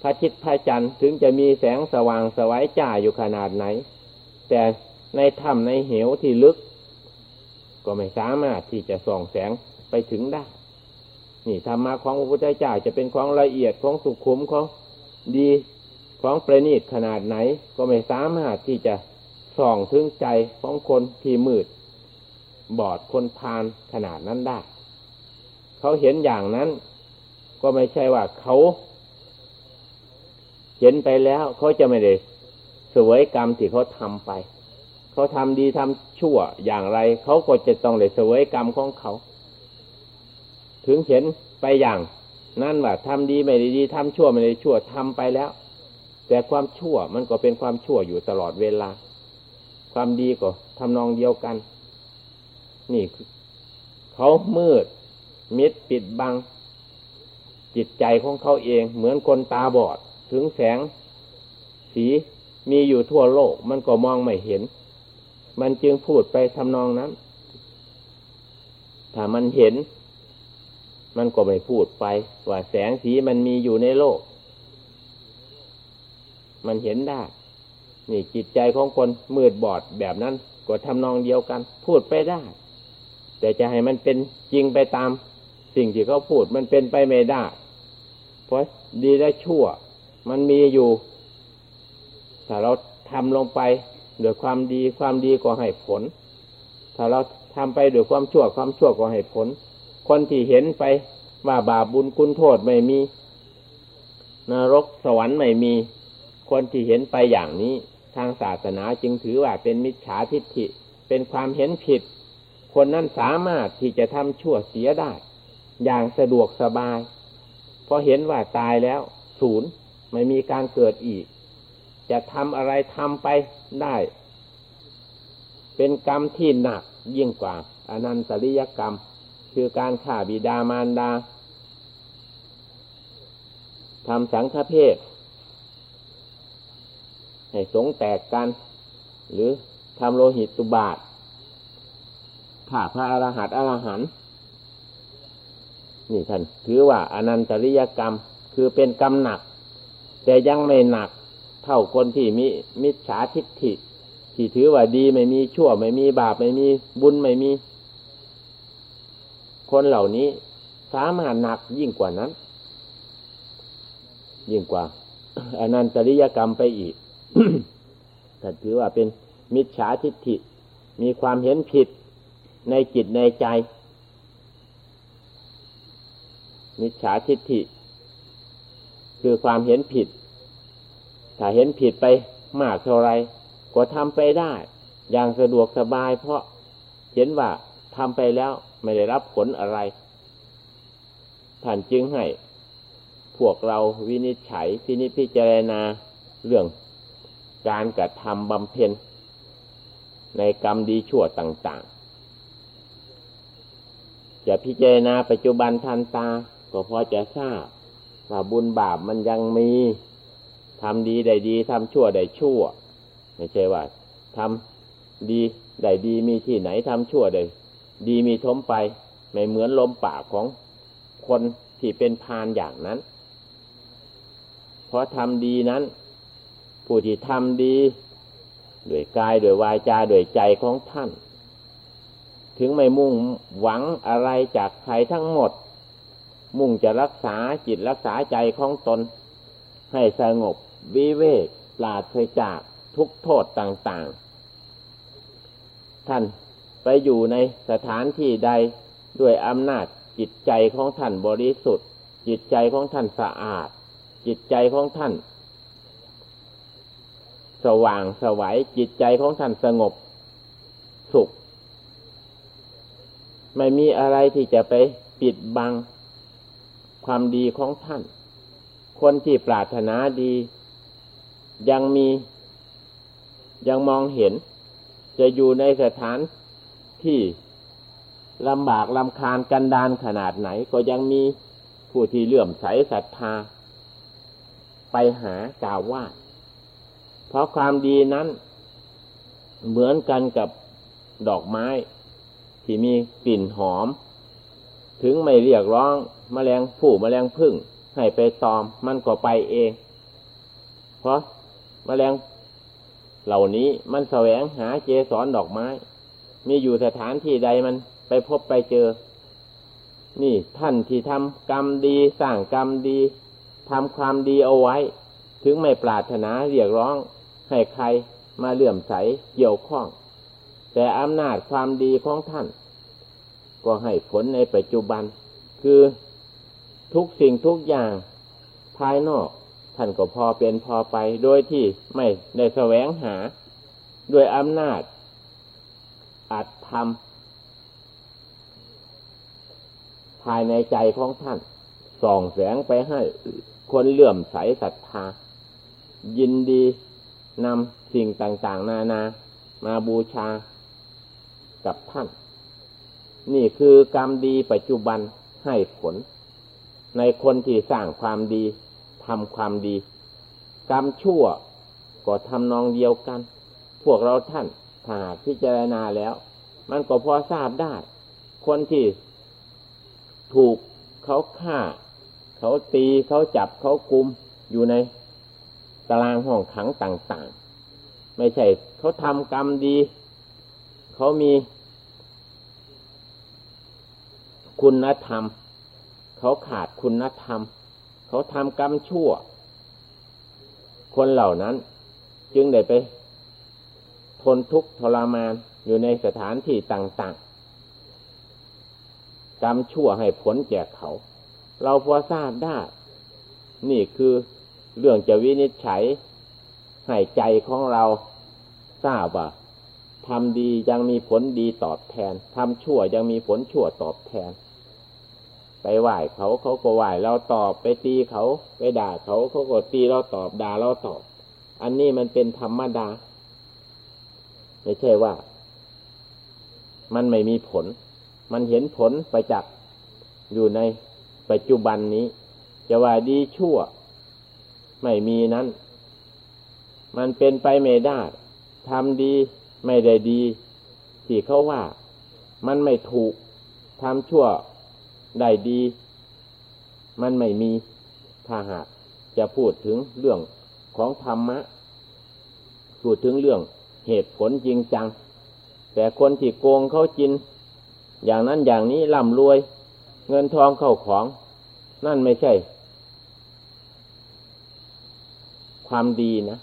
พระอาทิตย์พระจันทร์ถึงจะมีแสงสว่างสวัยจ้าอยู่ขนาดไหน แต่ในถ้ำในเหวที่ลึก ก็ไม่สามารถที่จะส่องแสงไปถึงได้ นี่ธรรมะของพระพุทธเจ้าจะเป็นของละเอียดของสุขุมของดีของประณีตขนาดไหน ก็ไม่สามารถที่จะส่องถึงใจของคนที่มืด บอดคนพานขนาดนั้นได้ เขาเห็นอย่างนั้น ก็ไม่ใช่ว่าเขาเห็นไปแล้วเขาจะไม่ได้สวยกรรมที่เขาทำไป เขาทำดีทำชั่วอย่างไร เขาก็จะต้องได้สวยกรรมของเขา ถึงเห็นไปอย่าง นั่นว่าทำดีไม่ได้ดีทำชั่วไม่ได้ชั่วทำไปแล้ว แต่ความชั่วมันก็เป็นความชั่วอยู่ตลอดเวลา ความดีก็ทำนองเดียวกัน นี่เขามืด มิดปิดบัง จิตใจของเขาเอง เหมือนคนตาบอด ถึงแสง สีมีอยู่ทั่วโลก มันก็มองไม่เห็น มันจึงพูดไปทำนองนั้น ถ้ามันเห็น มันก็ไม่พูดไป ว่าแสงสีมันมีอยู่ในโลก มันเห็นได้ นี่จิตใจของคนมืดบอดแบบนั้น ก็ทำนองเดียวกัน พูดไปได้ แต่จะให้มันเป็นจริงไปตาม สิ่งที่เขาพูดมันเป็นไปไม่ได้ เพราะดีและชั่ว มันมีอยู่ ถ้าเราทำลงไป ด้วยความดีความดีก็ให้ผล ถ้าเราทำไปด้วยความชั่วความชั่วก็ให้ผล คนที่เห็นไปว่าบาปบุญคุณโทษไม่มี นรกสวรรค์ไม่มี คนที่เห็นไปอย่างนี้ทางศาสนาจึงถือว่าเป็นมิจฉาทิฏฐิ เป็นความเห็นผิด คนนั้นสามารถที่จะทำชั่วเสียได้ อย่างสะดวกสบาย เพราะเห็นว่าตายแล้ว ศูนย์ไม่มีการเกิดอีก จะทำอะไรทำไปได้ เป็นกรรมที่หนักยิ่งกว่าอนันตริยกรรม คือการฆ่าบิดามารดาทำสังฆเพศให้สงแตกกัน หรือทำโลหิตตุบาทฆ่าพระอรหันต์อรหันต์นี่ท่านถือว่าอนันตริยกรรมคือเป็นกรรมหนัก แต่ยังไม่หนัก เท่าคนที่มีมิจฉาทิฏฐิที่ถือว่าดีไม่มีชั่ว ไม่มีบาปไม่มีบุญไม่มี คนเหล่านี้สามารถหนักยิ่งกว่านั้น ยิ่งกว่าอนันตริยกรรมไปอีกถ้าถือว่าเป็นมิจฉาทิฏฐิ มีความเห็นผิดในจิตในใจ มิจฉาทิฏฐิ คือความเห็นผิด ถ้าเห็นผิดไปมากเท่าไรก็ทำไปได้ อย่างสะดวกสบาย เพราะเห็นว่าทำไปแล้วไม่ได้รับผลอะไร ท่านจึงให้ พวกเราวินิจฉัยที่นิพิจารณาเรื่องการกระทำบำเพ็ญ ในกรรมดีชั่วต่างๆ จะพิจารณาปัจจุบันทันตา ก็พอจะทราบว่าบุญบาปมันยังมี ทำดีได้ดีทำชั่วได้ชั่ว ไม่ใช่ว่าทำดีได้ดีมีที่ไหนทำชั่วได้ดีมีทมไป ไม่เหมือนลมปากของคนที่เป็นพานอย่างนั้น เพราะทำดีนั้น ผู้ที่ทำดีด้วยกายด้วยวาจาด้วยใจของท่าน ถึงไม่มุ่งหวังอะไรจากใครทั้งหมด มุ่งจะรักษาจิตรักษาใจของตน ให้สงบ วิเวกปราศจากทุกโทษต่างๆ ท่านไปอยู่ในสถานที่ใดด้วยอำนาจจิตใจของท่านบริสุทธิ์ จิตใจของท่านสะอาด จิตใจของท่าน สว่างสวัยจิตใจของท่านสงบ สุข ไม่มีอะไรที่จะไปปิดบังความดีของท่าน คนที่ปรารถนาดี ยังมียังมองเห็น จะอยู่ในสถานที่ลำบากลำคาญกันดานขนาดไหน ก็ยังมีผู้ที่เลื่อมใสศรัทธา ไปหากล่าวว่า เพราะความดีนั้น เหมือนกันกับดอกไม้ ที่มีกลิ่นหอม ถึงไม่เรียกร้องมแมลงผู้มแมลงพึ่ง ให้ไปตอม มันก็ไปเอง เพราะมแมลงเหล่านี้มันแสวงหาเจสอนดอกไม้ มีอยู่สถานที่ใดมันไปพบไปเจอ นี่ท่านที่ทำกรรมดีสร้างกรรมดีทำความดีเอาไว้ ถึงไม่ปรารถนาเรียกร้อง ให้ใครมาเลื่อมใสเกี่ยวข้อง แต่อำนาจความดีของท่าน ก็ให้ผลในปัจจุบัน คือ ทุกสิ่งทุกอย่างภายนอกท่านก็พอเป็นพอไป โดยที่ไม่ได้แสวงหา ด้วยอำนาจ อัดทำภายในใจของท่าน ส่องแสงไปให้คนเลื่อมใสศรัทธา ยินดีนำสิ่งต่าง ๆ นานา มาบูชากับท่าน นี่คือกรรมดีปัจจุบันให้ผล ในคนที่สร้างความดีทำความดี กรรมชั่วก็ทำนองเดียวกัน พวกเราท่านถ้าพิจารณาแล้ว มันก็พอทราบได้ คนที่ถูกเขาฆ่า เขาตีเขาจับเขากุมอยู่ในตารางห้องขังต่างๆ ไม่ใช่เขาทำกรรมดี เขามีคุณธรรม เขาขาดคุณธรรม เขาทำกรรมชั่ว คนเหล่านั้น จึงได้ไป ทนทุกข์ทรมานอยู่ในสถานที่ต่างๆ กรรมชั่วให้ผลแก่เขา เราพอทราบได้ นี่คือเรื่องจะวินิจฉัยให้ใจของเราทราบว่าทำดียังมีผลดีตอบแทน ทำชั่วยังมีผลชั่วตอบแทน ไปไหว้เขาเขาก็ไหว้เราตอบไปตีเขา ไปด่าเขาเขาก็ตีเราตอบด่าเราตอบ อันนี้มันเป็นธรรมดา ไม่ใช่ว่า มันไม่มีผล มันเห็นผลไปจากอยู่ในปัจจุบันนี้ จะว่าดีชั่ว ไม่มีนั้น มันเป็นไปไม่ได้ทำดีไม่ได้ดี ที่เขาว่า มันไม่ถูกทำชั่ว ได้ดี มันไม่มีถ้าหากจะพูดถึงเรื่องของธรรมะ พูดถึงเรื่องเหตุผลจริงจัง แต่คนที่โกงเขาจิน อย่างนั้นอย่างนี้ร่ำรวย เงินทองเข้าของ นั่นไม่ใช่ ความดีนะ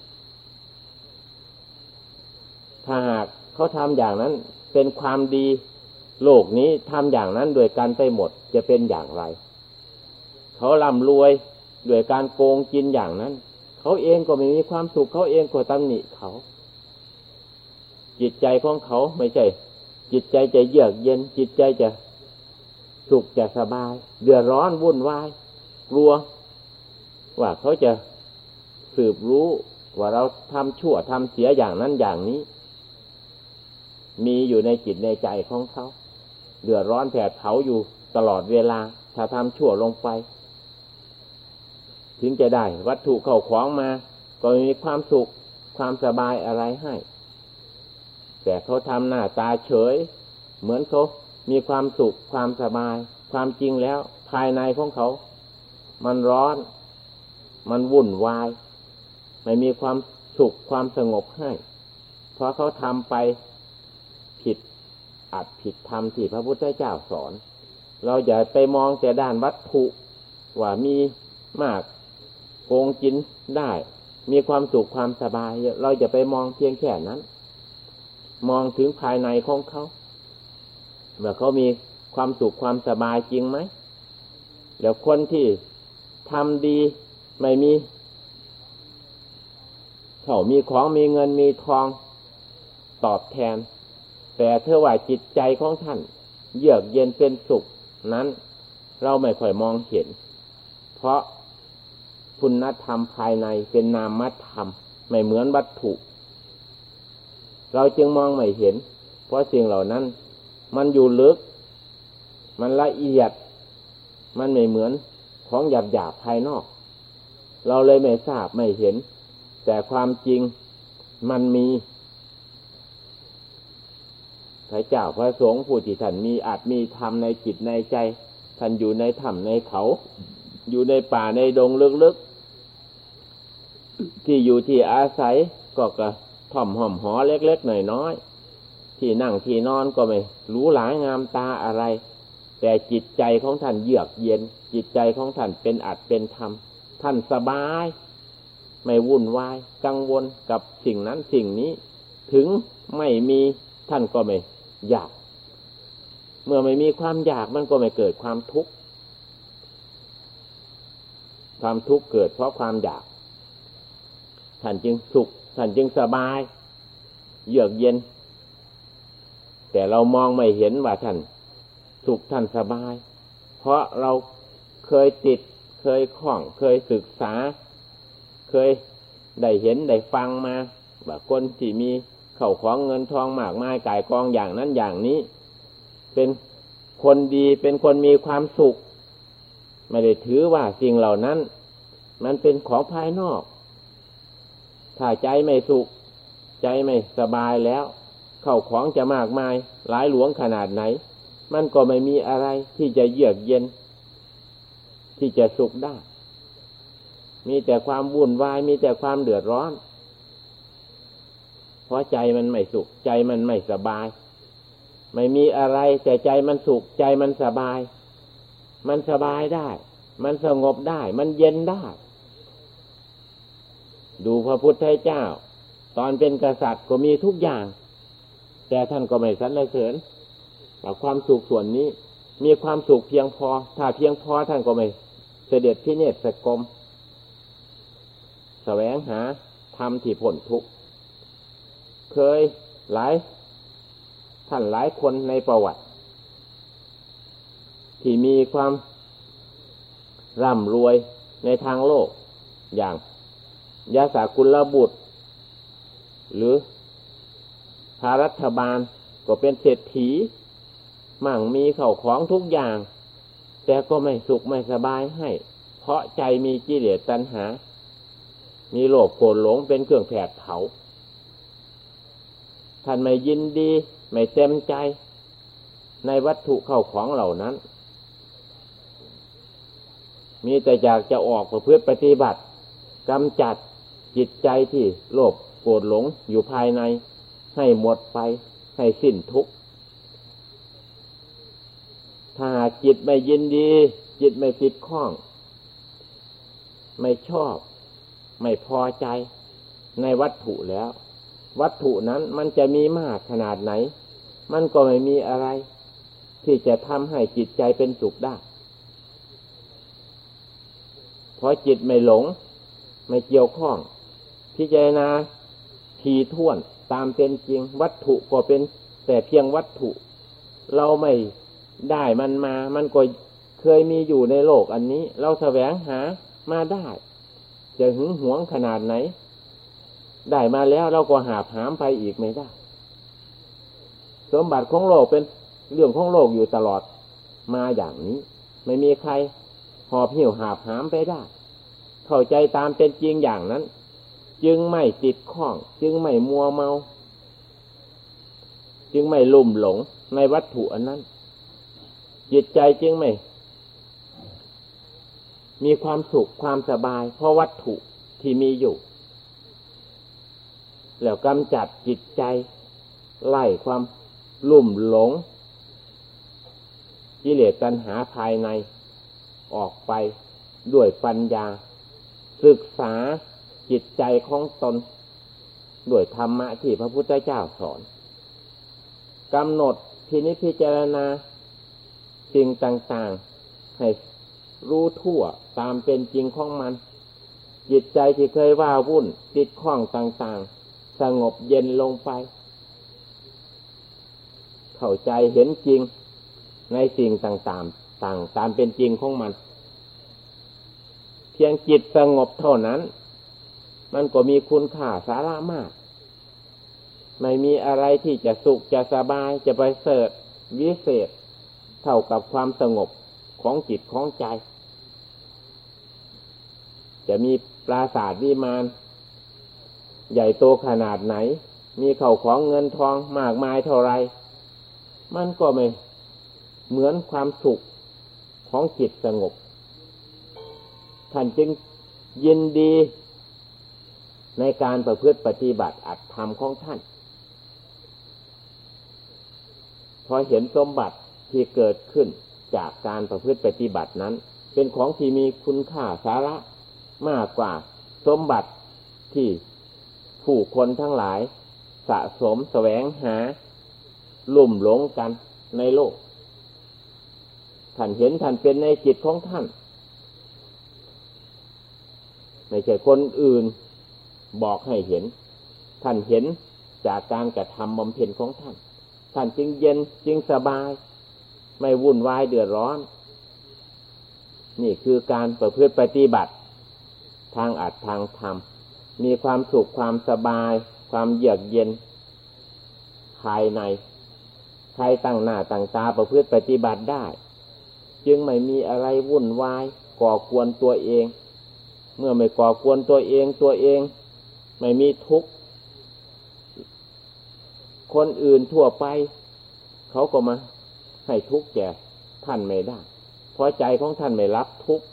ถ้าหากเขาทำอย่างนั้นเป็นความดี โลกนี้ทำอย่างนั้นโดยการไปหมดจะเป็นอย่างไร เขาร่ำรวยโดยการโกงกินอย่างนั้น เขาเองก็ไม่มีความสุขเขาเองก็ตำหนิเขา จิตใจของเขาไม่ใช่ จิตใจจะเยือกเย็น จิตใจจะสุขจะสบาย เดือดร้อนวุ่นวาย กลัว ว่าเขาจะสืบรู้ว่าเราทำชั่วทำเสียอย่างนั้นอย่างนี้ มีอยู่ในจิตในใจของเขา เดือดร้อนแผดเผาอยู่ตลอดเวลา ถ้าทำชั่วลงไป ถึงจะได้ วัตถุเข้าขวางมา ก็มีความสุขความสบายอะไรให้ แต่เขาทำหน้าตาเฉย เหมือนเขามีความสุขความสบาย ความจริงแล้ว ภายในของเขา มันร้อน มันวุ่นวาย ไม่มีความสุขความสงบให้ เพราะเขาทำไป อัดผิดทำที่พระพุทธเจ้าสอน เราอย่าไปมองแต่ด้านวัตถุว่ามีมากโกงกินได้ มีความสุขความสบาย เราจะไปมองเพียงแค่นั้น มองถึงภายในของเขาว่าเขามีความสุขความสบายจริงไหมเดี๋ยวคนที่ทำดีไม่มีเขามีของมีเงินมีทองตอบแทน แต่เธอว่าจิตใจของท่าน เยือกเย็นเป็นสุข นั้นเราไม่ค่อยมองเห็น เพราะคุณธรรมภายในเป็นนามธรรม ไม่เหมือนวัตถุ เราจึงมองไม่เห็น เพราะสิ่งเหล่านั้น มันอยู่ลึก มันละเอียด มันไม่เหมือนของหยาบหยาบภายนอก เราเลยไม่ทราบไม่เห็น แต่ความจริงมันมี พระเจ้าพระสงฆ์ผู้ที่ท่านมีอาจมีธรรมในจิตในใจ ท่านอยู่ในถ้ำในเขา อยู่ในป่าในดงลึกๆ ที่อยู่ที่อาศัยก็กระถ่อมห่อมหอเล็กๆหน่อยๆที่นั่งที่นอนก็ไม่รู้หลายงามตาอะไร แต่จิตใจของท่านเยือกเย็น จิตใจของท่านเป็นอัดเป็นธรรม ท่านสบาย ไม่วุ่นวาย กังวลกับสิ่งนั้นสิ่งนี้ ถึงไม่มีท่านก็ไม่ อยาก เมื่อไม่มีความอยากมันก็ไม่เกิดความทุกข์ ความทุกข์เกิดเพราะความอยาก ท่านจึงสุข ท่านจึงสบาย เยือกเย็น แต่เรามองไม่เห็นว่าท่านสุขท่านสบาย เพราะเราเคยติด เคยคล้อง เคยศึกษา เคยได้เห็นได้ฟังมาว่าคนที่มี เข่าของเงินทองมากมายกายกองอย่างนั้นอย่างนี้ เป็นคนดีเป็นคนมีความสุข ไม่ได้ถือว่าสิ่งเหล่านั้น มันเป็นของภายนอก ถ้าใจไม่สุข ใจไม่สบายแล้ว เข้าของจะมากมาย หลายหลวงขนาดไหน มันก็ไม่มีอะไรที่จะเยือกเย็น ที่จะสุขได้มีแต่ความวุ่นวายมีแต่ความเดือดร้อน เพราะใจมันไม่สุข ใจมันไม่สบาย ไม่มีอะไรแต่ใจมันสุข ใจมันสบาย มันสบายได้ มันสงบได้ มันเย็นได้ ดูพระพุทธเจ้า ตอนเป็นกษัตริย์ก็มีทุกอย่าง แต่ท่านก็ไม่สรรเสริญแต่ความสุขส่วนนี้ มีความสุขเพียงพอ ถ้าเพียงพอท่านก็ไม่เสด็จพิเนศสกรมแสวงหาธรรมที่ผลทุกข์ เคยหลายท่านหลายคนในประวัติ ที่มีความร่ำรวยในทางโลก อย่างยาสากุลบุตร หรือพารัฐบาลก็เป็นเศรษฐี มั่งมีเข่าของทุกอย่าง แต่ก็ไม่สุขไม่สบายให้ เพราะใจมีกิเลสตัณหา มีโลภโกรธหลงเป็นเครื่องแผดเผา ท่านไม่ยินดี ไม่เต็มใจ ในวัตถุเข้าของเหล่านั้น มีแต่อยากจะออกประพฤติปฏิบัติกำจัดจิตใจที่โลภโกรธหลงอยู่ภายใน ให้หมดไป ให้สิ้นทุกข์ถ้าจิตไม่ยินดี จิตไม่ติดข้อง ไม่ชอบ ไม่พอใจในวัตถุแล้ว วัตถุนั้นมันจะมีมากขนาดไหน มันก็ไม่มีอะไร ที่จะทำให้จิตใจเป็นสุขได้เพราะจิตไม่หลง ไม่เกี่ยวข้อง พิจารณาทีท่วนตามเป็นจริง วัตถุก็เป็นแต่เพียงวัตถุ เราไม่ได้มันมา มันก็เคยมีอยู่ในโลกอันนี้ เราแสวงหามาได้ จะหึงหวงขนาดไหน ได้มาแล้วเราก็หาหามไปอีกไม่ได้ สมบัติของโลกเป็นเรื่องของโลกอยู่ตลอดมาอย่างนี้ ไม่มีใครหอบหิวหาหามไปได้ เข้าใจตามเป็นจริงอย่างนั้น จึงไม่ติดข้อง จึงไม่มัวเมา จึงไม่ลุ่มหลงในวัตถุอันนั้น จิตใจจึงไม่ มีความสุขความสบาย เพราะวัตถุที่มีอยู่ แล้วกำจัดจิตใจ ไล่ความลุ่มหลงกิเลสตัณหาภายในออกไปด้วยปัญญา ศึกษาจิตใจของตน ด้วยธรรมะที่พระพุทธเจ้าสอนกำหนดทีนี้พิจารณาสิ่งต่างๆ ให้รู้ทั่วตามเป็นจริงของมัน จิตใจที่เคยว่าวุ่นติดข้องต่างๆ สงบเย็นลงไป เข้าใจเห็นจริงในสิ่งต่างๆ ต่างตามเป็นจริงของมัน เพียงจิตสงบเท่านั้น มันก็มีคุณค่าสาระมาก ไม่มีอะไรที่จะสุขจะสบายจะไปเสดวิเศษ เท่ากับความสงบของจิตของใจ จะมีปราสาทวิมาน ใหญ่โตขนาดไหน มีเข่าของเงินทองมากมายเท่าไรมันก็ไม่เหมือนความสุขของจิตสงบ ท่านจึงยินดี ในการประพฤติปฏิบัติอัตธรรมของท่าน พอเห็นสมบัติที่เกิดขึ้นจากการประพฤติปฏิบัตินั้น เป็นของที่มีคุณค่าสาระมากกว่าสมบัติที่ ผู้คนทั้งหลาย สะสมแสวงหา ลุ่มหลงกันในโลก ท่านเห็นท่านเป็นในจิตของท่าน ไม่ใช่คนอื่นบอกให้เห็น ท่านเห็นจากการกระทำบำเพ็ญของท่าน ท่านจึงเย็นจึงสบาย ไม่วุ่นวายเดือดร้อน นี่คือการประพฤติปฏิบัติ ทางอัดทางธรรม มีความสุขความสบาย ความเยือกเย็น ภายใน ใครตั้งหน้าตั้งตาประพฤติปฏิบัติได้ จึงไม่มีอะไรวุ่นวาย ก่อกวนตัวเอง เมื่อไม่ก่อกวนตัวเองตัวเอง ไม่มีทุกข์ คนอื่นทั่วไป เขาก็มาให้ทุกข์แก่ท่านไม่ได้ เพราะใจของท่านไม่รับทุกข์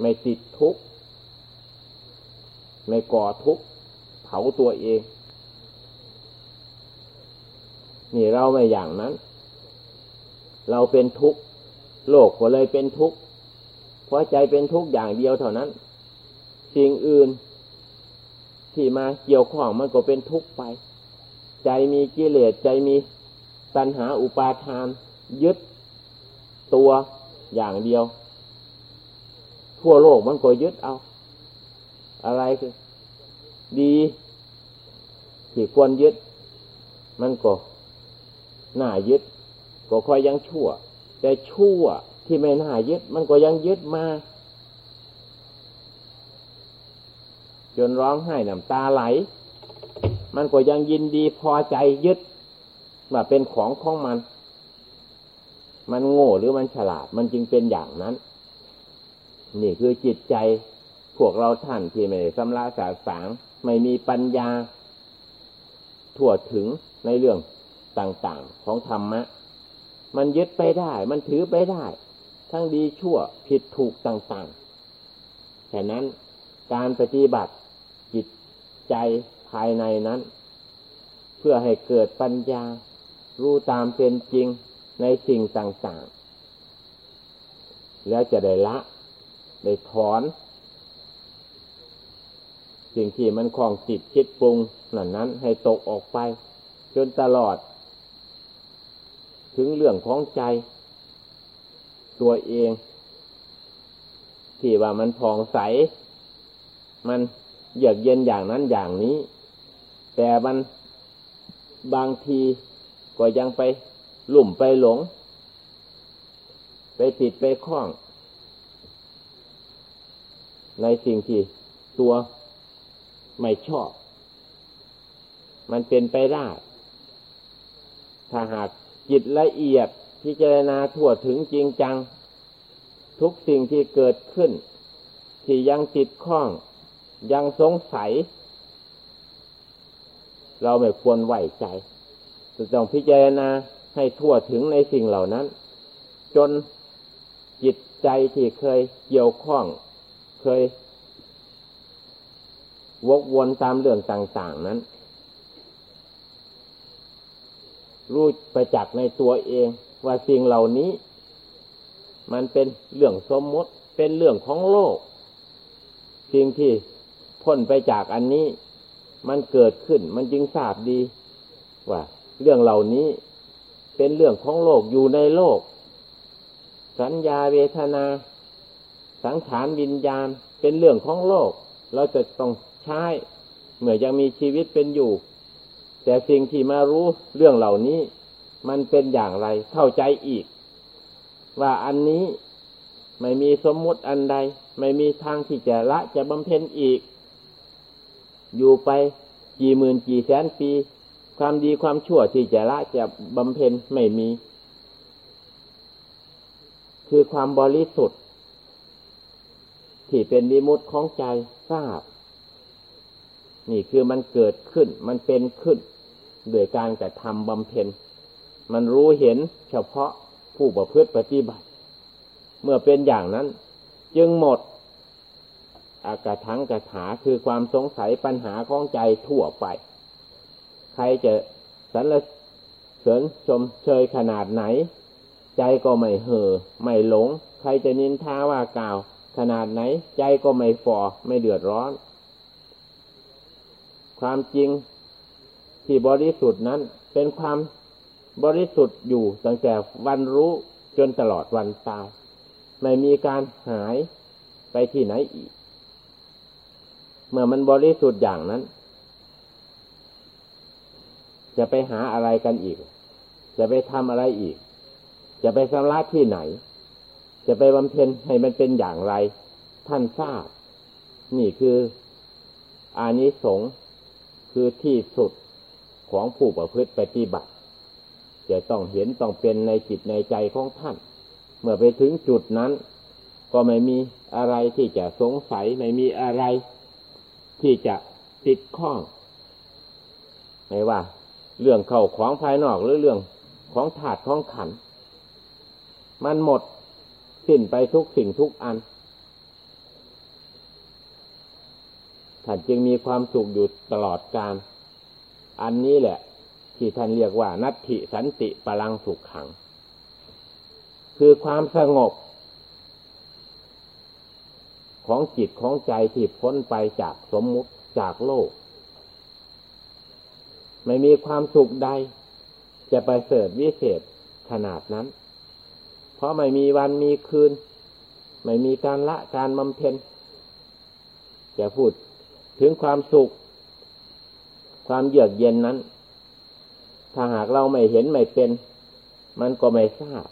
ไม่ติดทุกข์ ไม่ก่อทุกข์เผาตัวเอง นี่เราไม่อย่างนั้น เราเป็นทุกข์โลกก็เลยเป็นทุกข์เพราะใจเป็นทุกข์อย่างเดียวเท่านั้น สิ่งอื่นที่มาเกี่ยวข้องมันก็เป็นทุกข์ไป ใจมีกิเลสใจมีตัณหาอุปาทาน ยึดตัวอย่างเดียว ทั่วโลกมันก็ยึดเอา อะไรคือดีที่ควรยึด มันก็น่ายึด ก็คอยยังชั่ว แต่ชั่วที่ไม่น่ายึด มันก็ยังยึดมา จนร้องไห้น้ำตาไหล มันก็ยังยินดีพอใจยึดว่าเป็นของของมัน มันโง่หรือมันฉลาด มันจึงเป็นอย่างนั้น นี่คือจิตใจ พวกเราท่านที่ไม่ได้สำราสาสางไม่มีปัญญา ทั่วถึงในเรื่องต่างๆ ของธรรมะ มันยึดไปได้ มันถือไปได้ ทั้งดีชั่วผิดถูกต่างๆฉะนั้นการปฏิบัติจิตใจภายในนั้น เพื่อให้เกิดปัญญา รู้ตามเป็นจริงในสิ่งต่างๆ แล้วจะได้ละ ได้ถอน สิ่งที่มันคลองจิตคิดปรุงนั้นนั้นให้ตกออกไป จนตลอด ถึงเรื่องของใจ ตัวเอง ที่ว่ามันผ่องใส มันเยือกเย็นอย่างนั้นอย่างนี้ แต่มันบางทีก็ยังไปหลุ่มไปหลง ไปติดไปคล้อง ในสิ่งที่ตัว ไม่ชอบ มันเป็นไปได้ ถ้าหากจิตละเอียดพิจารณาทั่วถึงจริงจัง ทุกสิ่งที่เกิดขึ้น ที่ยังติดข้อง ยังสงสัย เราไม่ควรไหวใจจะต้องพิจารณาให้ทั่วถึงในสิ่งเหล่านั้น จนจิตใจที่เคยเกี่ยวข้อง เคย วกวนตามเรื่องต่าง ๆ นั้น รู้ประจักษ์ในตัวเองว่าสิ่งเหล่านี้ มันเป็นเรื่องสมมติ เป็นเรื่องของโลก สิ่งที่พ้นไปจากอันนี้ มันเกิดขึ้น มันจึงทราบดี ว่า เรื่องเหล่านี้เป็นเรื่องของโลกอยู่ในโลก สัญญาเวทนา สังขารวิญญาณ เป็นเรื่องของโลก เราจะต้องใช้เมื่อยังมีชีวิตเป็นอยู่ แต่สิ่งที่มารู้เรื่องเหล่านี้ มันเป็นอย่างไรเข้าใจอีก ว่าอันนี้ไม่มีสมมุติอันใด ไม่มีทางที่จะละจะบำเพ็ญอีก อยู่ไปกี่หมื่นกี่แสนปี ความดีความชั่วที่จะละจะบำเพ็ญไม่มี คือความบริสุทธิ์ ที่เป็นนิมุตของใจทราบ นี่คือมันเกิดขึ้น มันเป็นขึ้นโดยการกระทำบำเพ็ญ มันรู้เห็นเฉพาะผู้ประพฤติปฏิบัติ เมื่อเป็นอย่างนั้น จึงหมด อากาทังกระถาคือความสงสัยปัญหาของใจทั่วไป ใครจะสรรเสริญชมเชยขนาดไหน ใจก็ไม่เห่อไม่หลง ใครจะนินทาว่ากล่าว ขนาดไหน ใจก็ไม่ฟอไม่เดือดร้อน ความจริงที่บริสุทธิ์นั้น เป็นความบริสุทธิ์อยู่ตั้งแต่วันรู้จนตลอดวันตาย ไม่มีการหายไปที่ไหนอีก เมื่อมันบริสุทธิ์อย่างนั้น จะไปหาอะไรกันอีก จะไปทำอะไรอีก จะไปสำลักที่ไหน จะไปบำเพ็ญให้มันเป็นอย่างไร ท่านทราบ นี่คืออานิสงส์คือที่สุดของผู้ประพฤติปฏิบัติ จะต้องเห็นต้องเป็นในจิตในใจของท่าน เมื่อไปถึงจุดนั้น ก็ไม่มีอะไรที่จะสงสัยไม่มีอะไรที่จะติดข้อง ไม่ว่า เรื่องเข้าของภายนอกหรือเรื่องของถาดของขัน มันหมด สิ้นไปทุกสิ่งทุกอันถ้านจึงมีความสุขอยู่ตลอดกาลอันนี้แหละ ที่ท่านเรียกว่า นัตถิสันติปรังสุขขัง คือความสงบ ของจิตของใจที่พ้นไปจากสมมุติจากโลก ไม่มีความสุขใด จะไปเสริฐวิเศษขนาดนั้น ราะไม่มีวันมีคืน ไม่มีการละการบำเพ็ญจะพูดถึงความสุข ความเยือกเย็นนั้น ถ้าหากเราไม่เห็นไม่เป็น มันก็ไม่ทราบ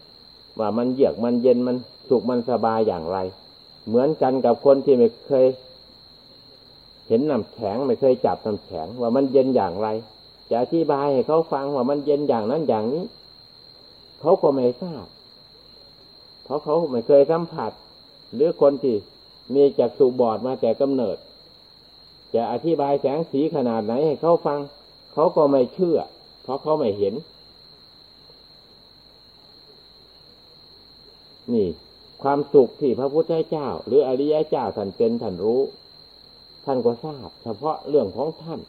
ว่ามันเยือกมันเย็นมันสุขมันสบายอย่างไร เหมือนกันกับคนที่ไม่เคย เห็นน้ำแข็งไม่เคยจับน้ำแข็งว่ามันเย็นอย่างไร จะอธิบายให้เขาฟังว่ามันเย็นอย่างนั้นอย่างนี้ เขาก็ไม่ทราบ ราะเขาไม่เคยสัมผัส หรือคนที่มีจักษุบอดมาแต่กำเนิด จะอธิบายแสงสีขนาดไหนให้เขาฟัง เขาก็ไม่เชื่อ เพราะเขาไม่เห็น นี่ ความสุขที่พระพุทธเจ้า หรืออริยเจ้าท่านเป็นท่านรู้ ท่านก็ทราบ เฉพาะเรื่องของท่าน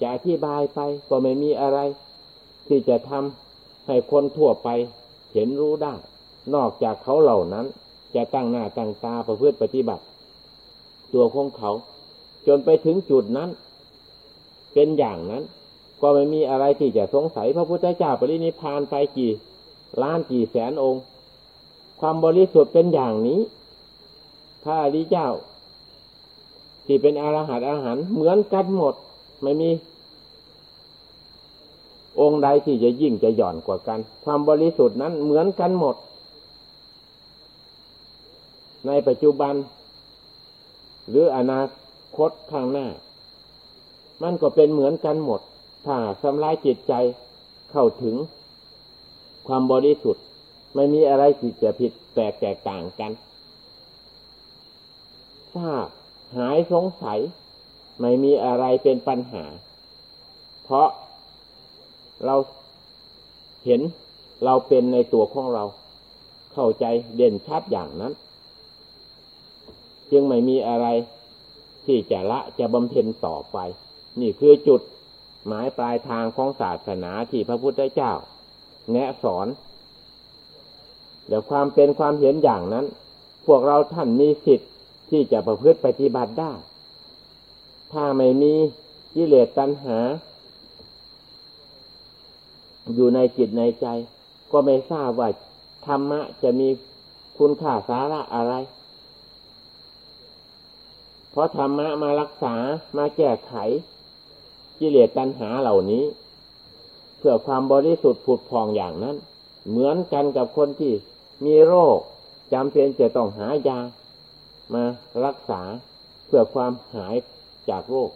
จะอธิบายไปก็ไม่มีอะไร ที่จะทำให้คนทั่วไปเห็นรู้ได้ นอกจากเขาเหล่านั้น จะตั้งหน้าตั้งตาประพฤติปฏิบัติ ตัวของเขา จนไปถึงจุดนั้น เป็นอย่างนั้น ก็ไม่มีอะไรที่จะสงสัยพระพุทธเจ้าปรินิพานไปกี่ล้านกี่แสนองค์ ความบริสุทธิ์เป็นอย่างนี้พระอริยเจ้า ที่เป็นอรหัตอาหารเหมือนกันหมด ไม่มี องค์ใดที่จะยิ่งจะหย่อนกว่ากัน ความบริสุทธิ์นั้นเหมือนกันหมด ในปัจจุบัน หรืออนาคตข้างหน้า มันก็เป็นเหมือนกันหมด ถ้าสำลายจิตใจเข้าถึงความบริสุทธิ์ ไม่มีอะไรที่จะผิดแปลกแตกต่างกันทราบหายสงสัย ไม่มีอะไรเป็นปัญหา เพราะเราเห็นเราเป็นในตัวของเรา เข้าใจเด่นชัดอย่างนั้น จึงไม่มีอะไร ที่จะละจะบำเพ็ญต่อไป นี่คือจุดหมายปลายทางของศาสนาที่พระพุทธเจ้า แนะสอนเดี๋ยวความเป็นความเห็นอย่างนั้น พวกเราท่านมีสิทธิ์ที่จะประพฤติปฏิบัติได้ ถ้าไม่มีกิเลสตัณหา อยู่ในจิตในใจ ก็ไม่ทราบว่าธรรมะจะมีคุณค่าสาระอะไร ราะธรรมะมารักษามาแก้ไขกิเลสตัณหาเหล่านี้ เพื่อความบริสุทธิ์ผุดพองอย่างนั้น เหมือนกันกับคนที่มีโรคจำเป็นจะต้องหายามารักษาเพื่อความหายจากโรค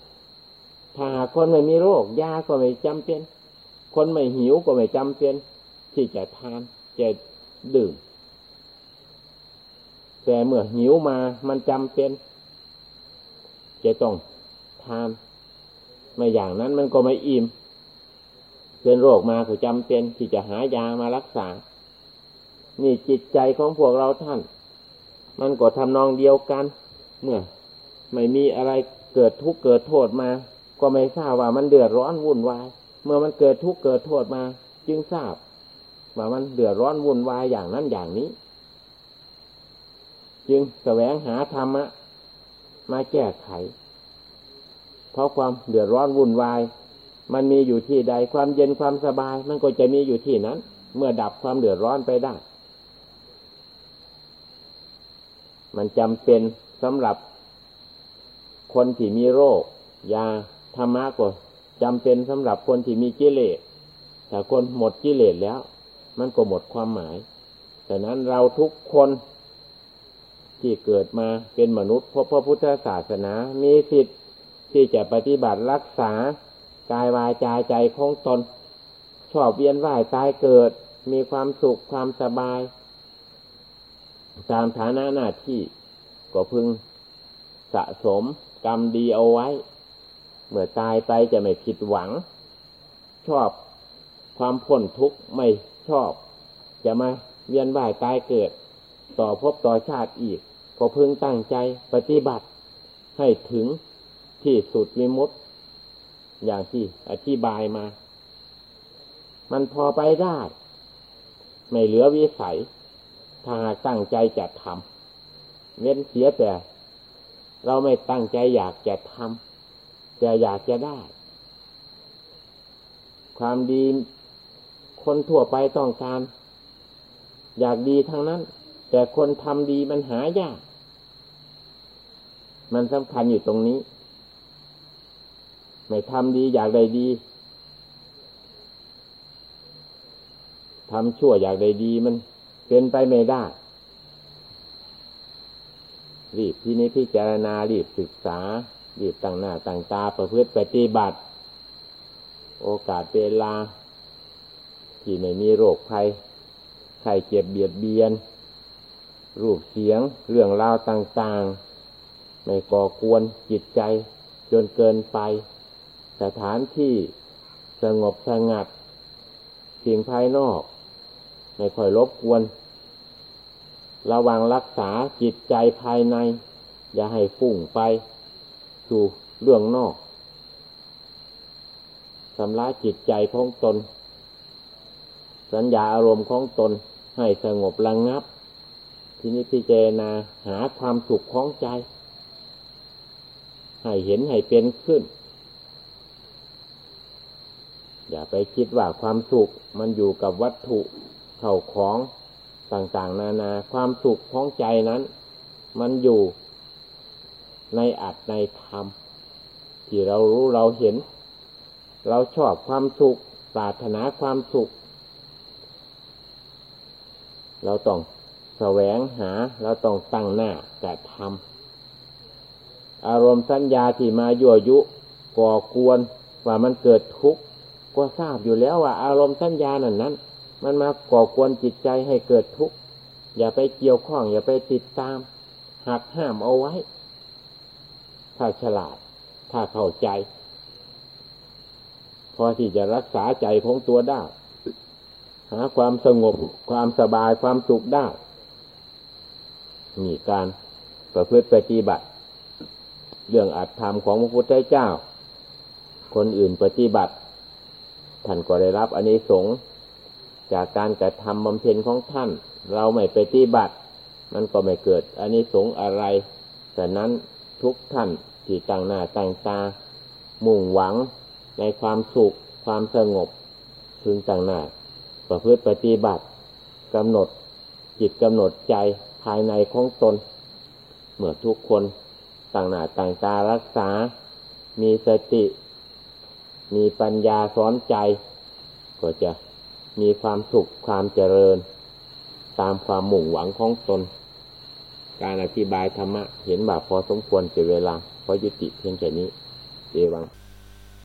ถ้าคนไม่มีโรคยาก็ไม่จำเป็น คนไม่หิวก็ไม่จำเป็น ที่จะทานจะดื่ม แต่เมื่อหิวมามันจำเป็น จะต้องทานไม่อย่างนั้นมันก็ไม่อิ่มเป็นโรคมาก็จำเป็นที่จะหายามารักษา นี่จิตใจของพวกเราท่าน มันก็ทำนองเดียวกัน เมื่อไม่มีอะไรเกิดทุกข์เกิดโทษมา ก็ไม่ทราบว่ามันเดือดร้อนวุ่นวาย เมื่อมันเกิดทุกข์เกิดโทษมา จึงทราบว่ามันเดือดร้อนวุ่นวายอย่างนั้นอย่างนี้ จึงแสวงหาธรรมะ มาแก้ไข เพราะความเดือดร้อนวุ่นวาย มันมีอยู่ที่ใดความเย็นความสบาย มันก็จะมีอยู่ที่นั้น เมื่อดับความเดือดร้อนไปได้ มันจำเป็นสำหรับคนที่มีโรค ยาธรรมะก็จำเป็นสำหรับคนที่มีกิเลสแต่คนหมดกิเลสแล้ว มันก็หมดความหมายแต่นั้นเราทุกคน ที่เกิดมาเป็นมนุษย์พบพระพุทธศาสนา มีสิทธิ์ที่จะปฏิบัติรักษากายวายใจใจของตน ชอบเวียนว่ายตายเกิด มีความสุขความสบาย ตามฐานะหน้าที่ก็พึงสะสมกรรมดีเอาไว้ เมื่อตายไปจะไม่ผิดหวัง ชอบความพ้นทุกข์ไม่ชอบ จะมาเวียนว่ายตายเกิด ต่อพบต่อชาติอีก ก็พึงตั้งใจปฏิบัติให้ถึงที่สุดวิมุตอย่างที่อธิบายมา มันพอไปได้ ไม่เหลือวิสัย ถ้าตั้งใจจะทำเว้นเสียแต่ เราไม่ตั้งใจอยากจะทำแต่อยากจะได้ ความดีคนทั่วไปต้องการ อยากดีทั้งนั้น แต่คนทำดีมันหายาก มันสำคัญอยู่ตรงนี้ ไม่ทำดีอยากได้ดีทำชั่วอยากได้ดีมันเป็นไปไม่ได้ รีบที่นี้พิจารณารีบศึกษา รีบตั้งหน้าตั้งตาประพฤติปฏิบัติ โอกาสเวลา ที่ไม่มีโรคภัยไข้เจ็บเบียดเบียน รูปเสียงเรื่องราวต่าง ๆ ไม่ก่อกวนจิตใจจนเกินไป สถานที่สงบสงัด สิ่งภายนอก ไม่ค่อยรบกวน ระวังรักษาจิตใจภายใน อย่าให้ฟุ้งไป สู่เรื่องนอกสำระจิตใจของตน สัญญาอารมณ์ของตนให้สงบระงงับ ทีนี้พิจารณาหาความสุขของใจ ให้เห็นให้เป็นขึ้น อย่าไปคิดว่าความสุขมันอยู่กับวัตถุเข่าของต่างๆ นานาความสุขของใจนั้น มันอยู่ในอัตในธรรม ที่เรารู้เราเห็น เราชอบความสุขปรารถนาความสุข เราต้องแสวงหาเราต้องตั้งหน้าแต่ทำ อารมณ์สัญญาที่มายั่วยุก่อกวนว่ามันเกิดทุกข์ก็ทราบอยู่แล้วว่าอารมณ์สัญญานั้นนั้น มันมาก่อกวนจิตใจให้เกิดทุกข์อย่าไปเกี่ยวข้อง อย่าไปติดตามหักห้ามเอาไว้ ถ้าฉลาด ถ้าเข้าใจ พอที่จะรักษาใจของตัวได้ หาความสงบความสบายความสุขได้ มีการประพฤติปฏิบัติ เรื่องอัตธรรมของพระพุทธเจ้า คนอื่นปฏิบัติท่านก็ได้รับอนนิสงส์จากการกระทำบำเพ็ญของท่าน เราไม่ปฏิบัติ มันก็ไม่เกิดอันนี้สงอะไรแต่นั้นทุกท่านที่ตั้งหน้าตั้งตา มุ่งหวังในความสุข ความสงบพึงตั้งหน้าประพฤติปฏิบัติกำหนดจิตกำหนดใจภายในของตน เมื่อทุกคน ต่างหน้าต่างตารักษา มีสติ มีปัญญาสอนใจ ก็จะมีความสุขความเจริญ ตามความมุ่งหวังของตน การอธิบายธรรมะ เห็นแบบพอสมควรเสียเวลา เพราะยุติเพียงแค่นี้ เอวัง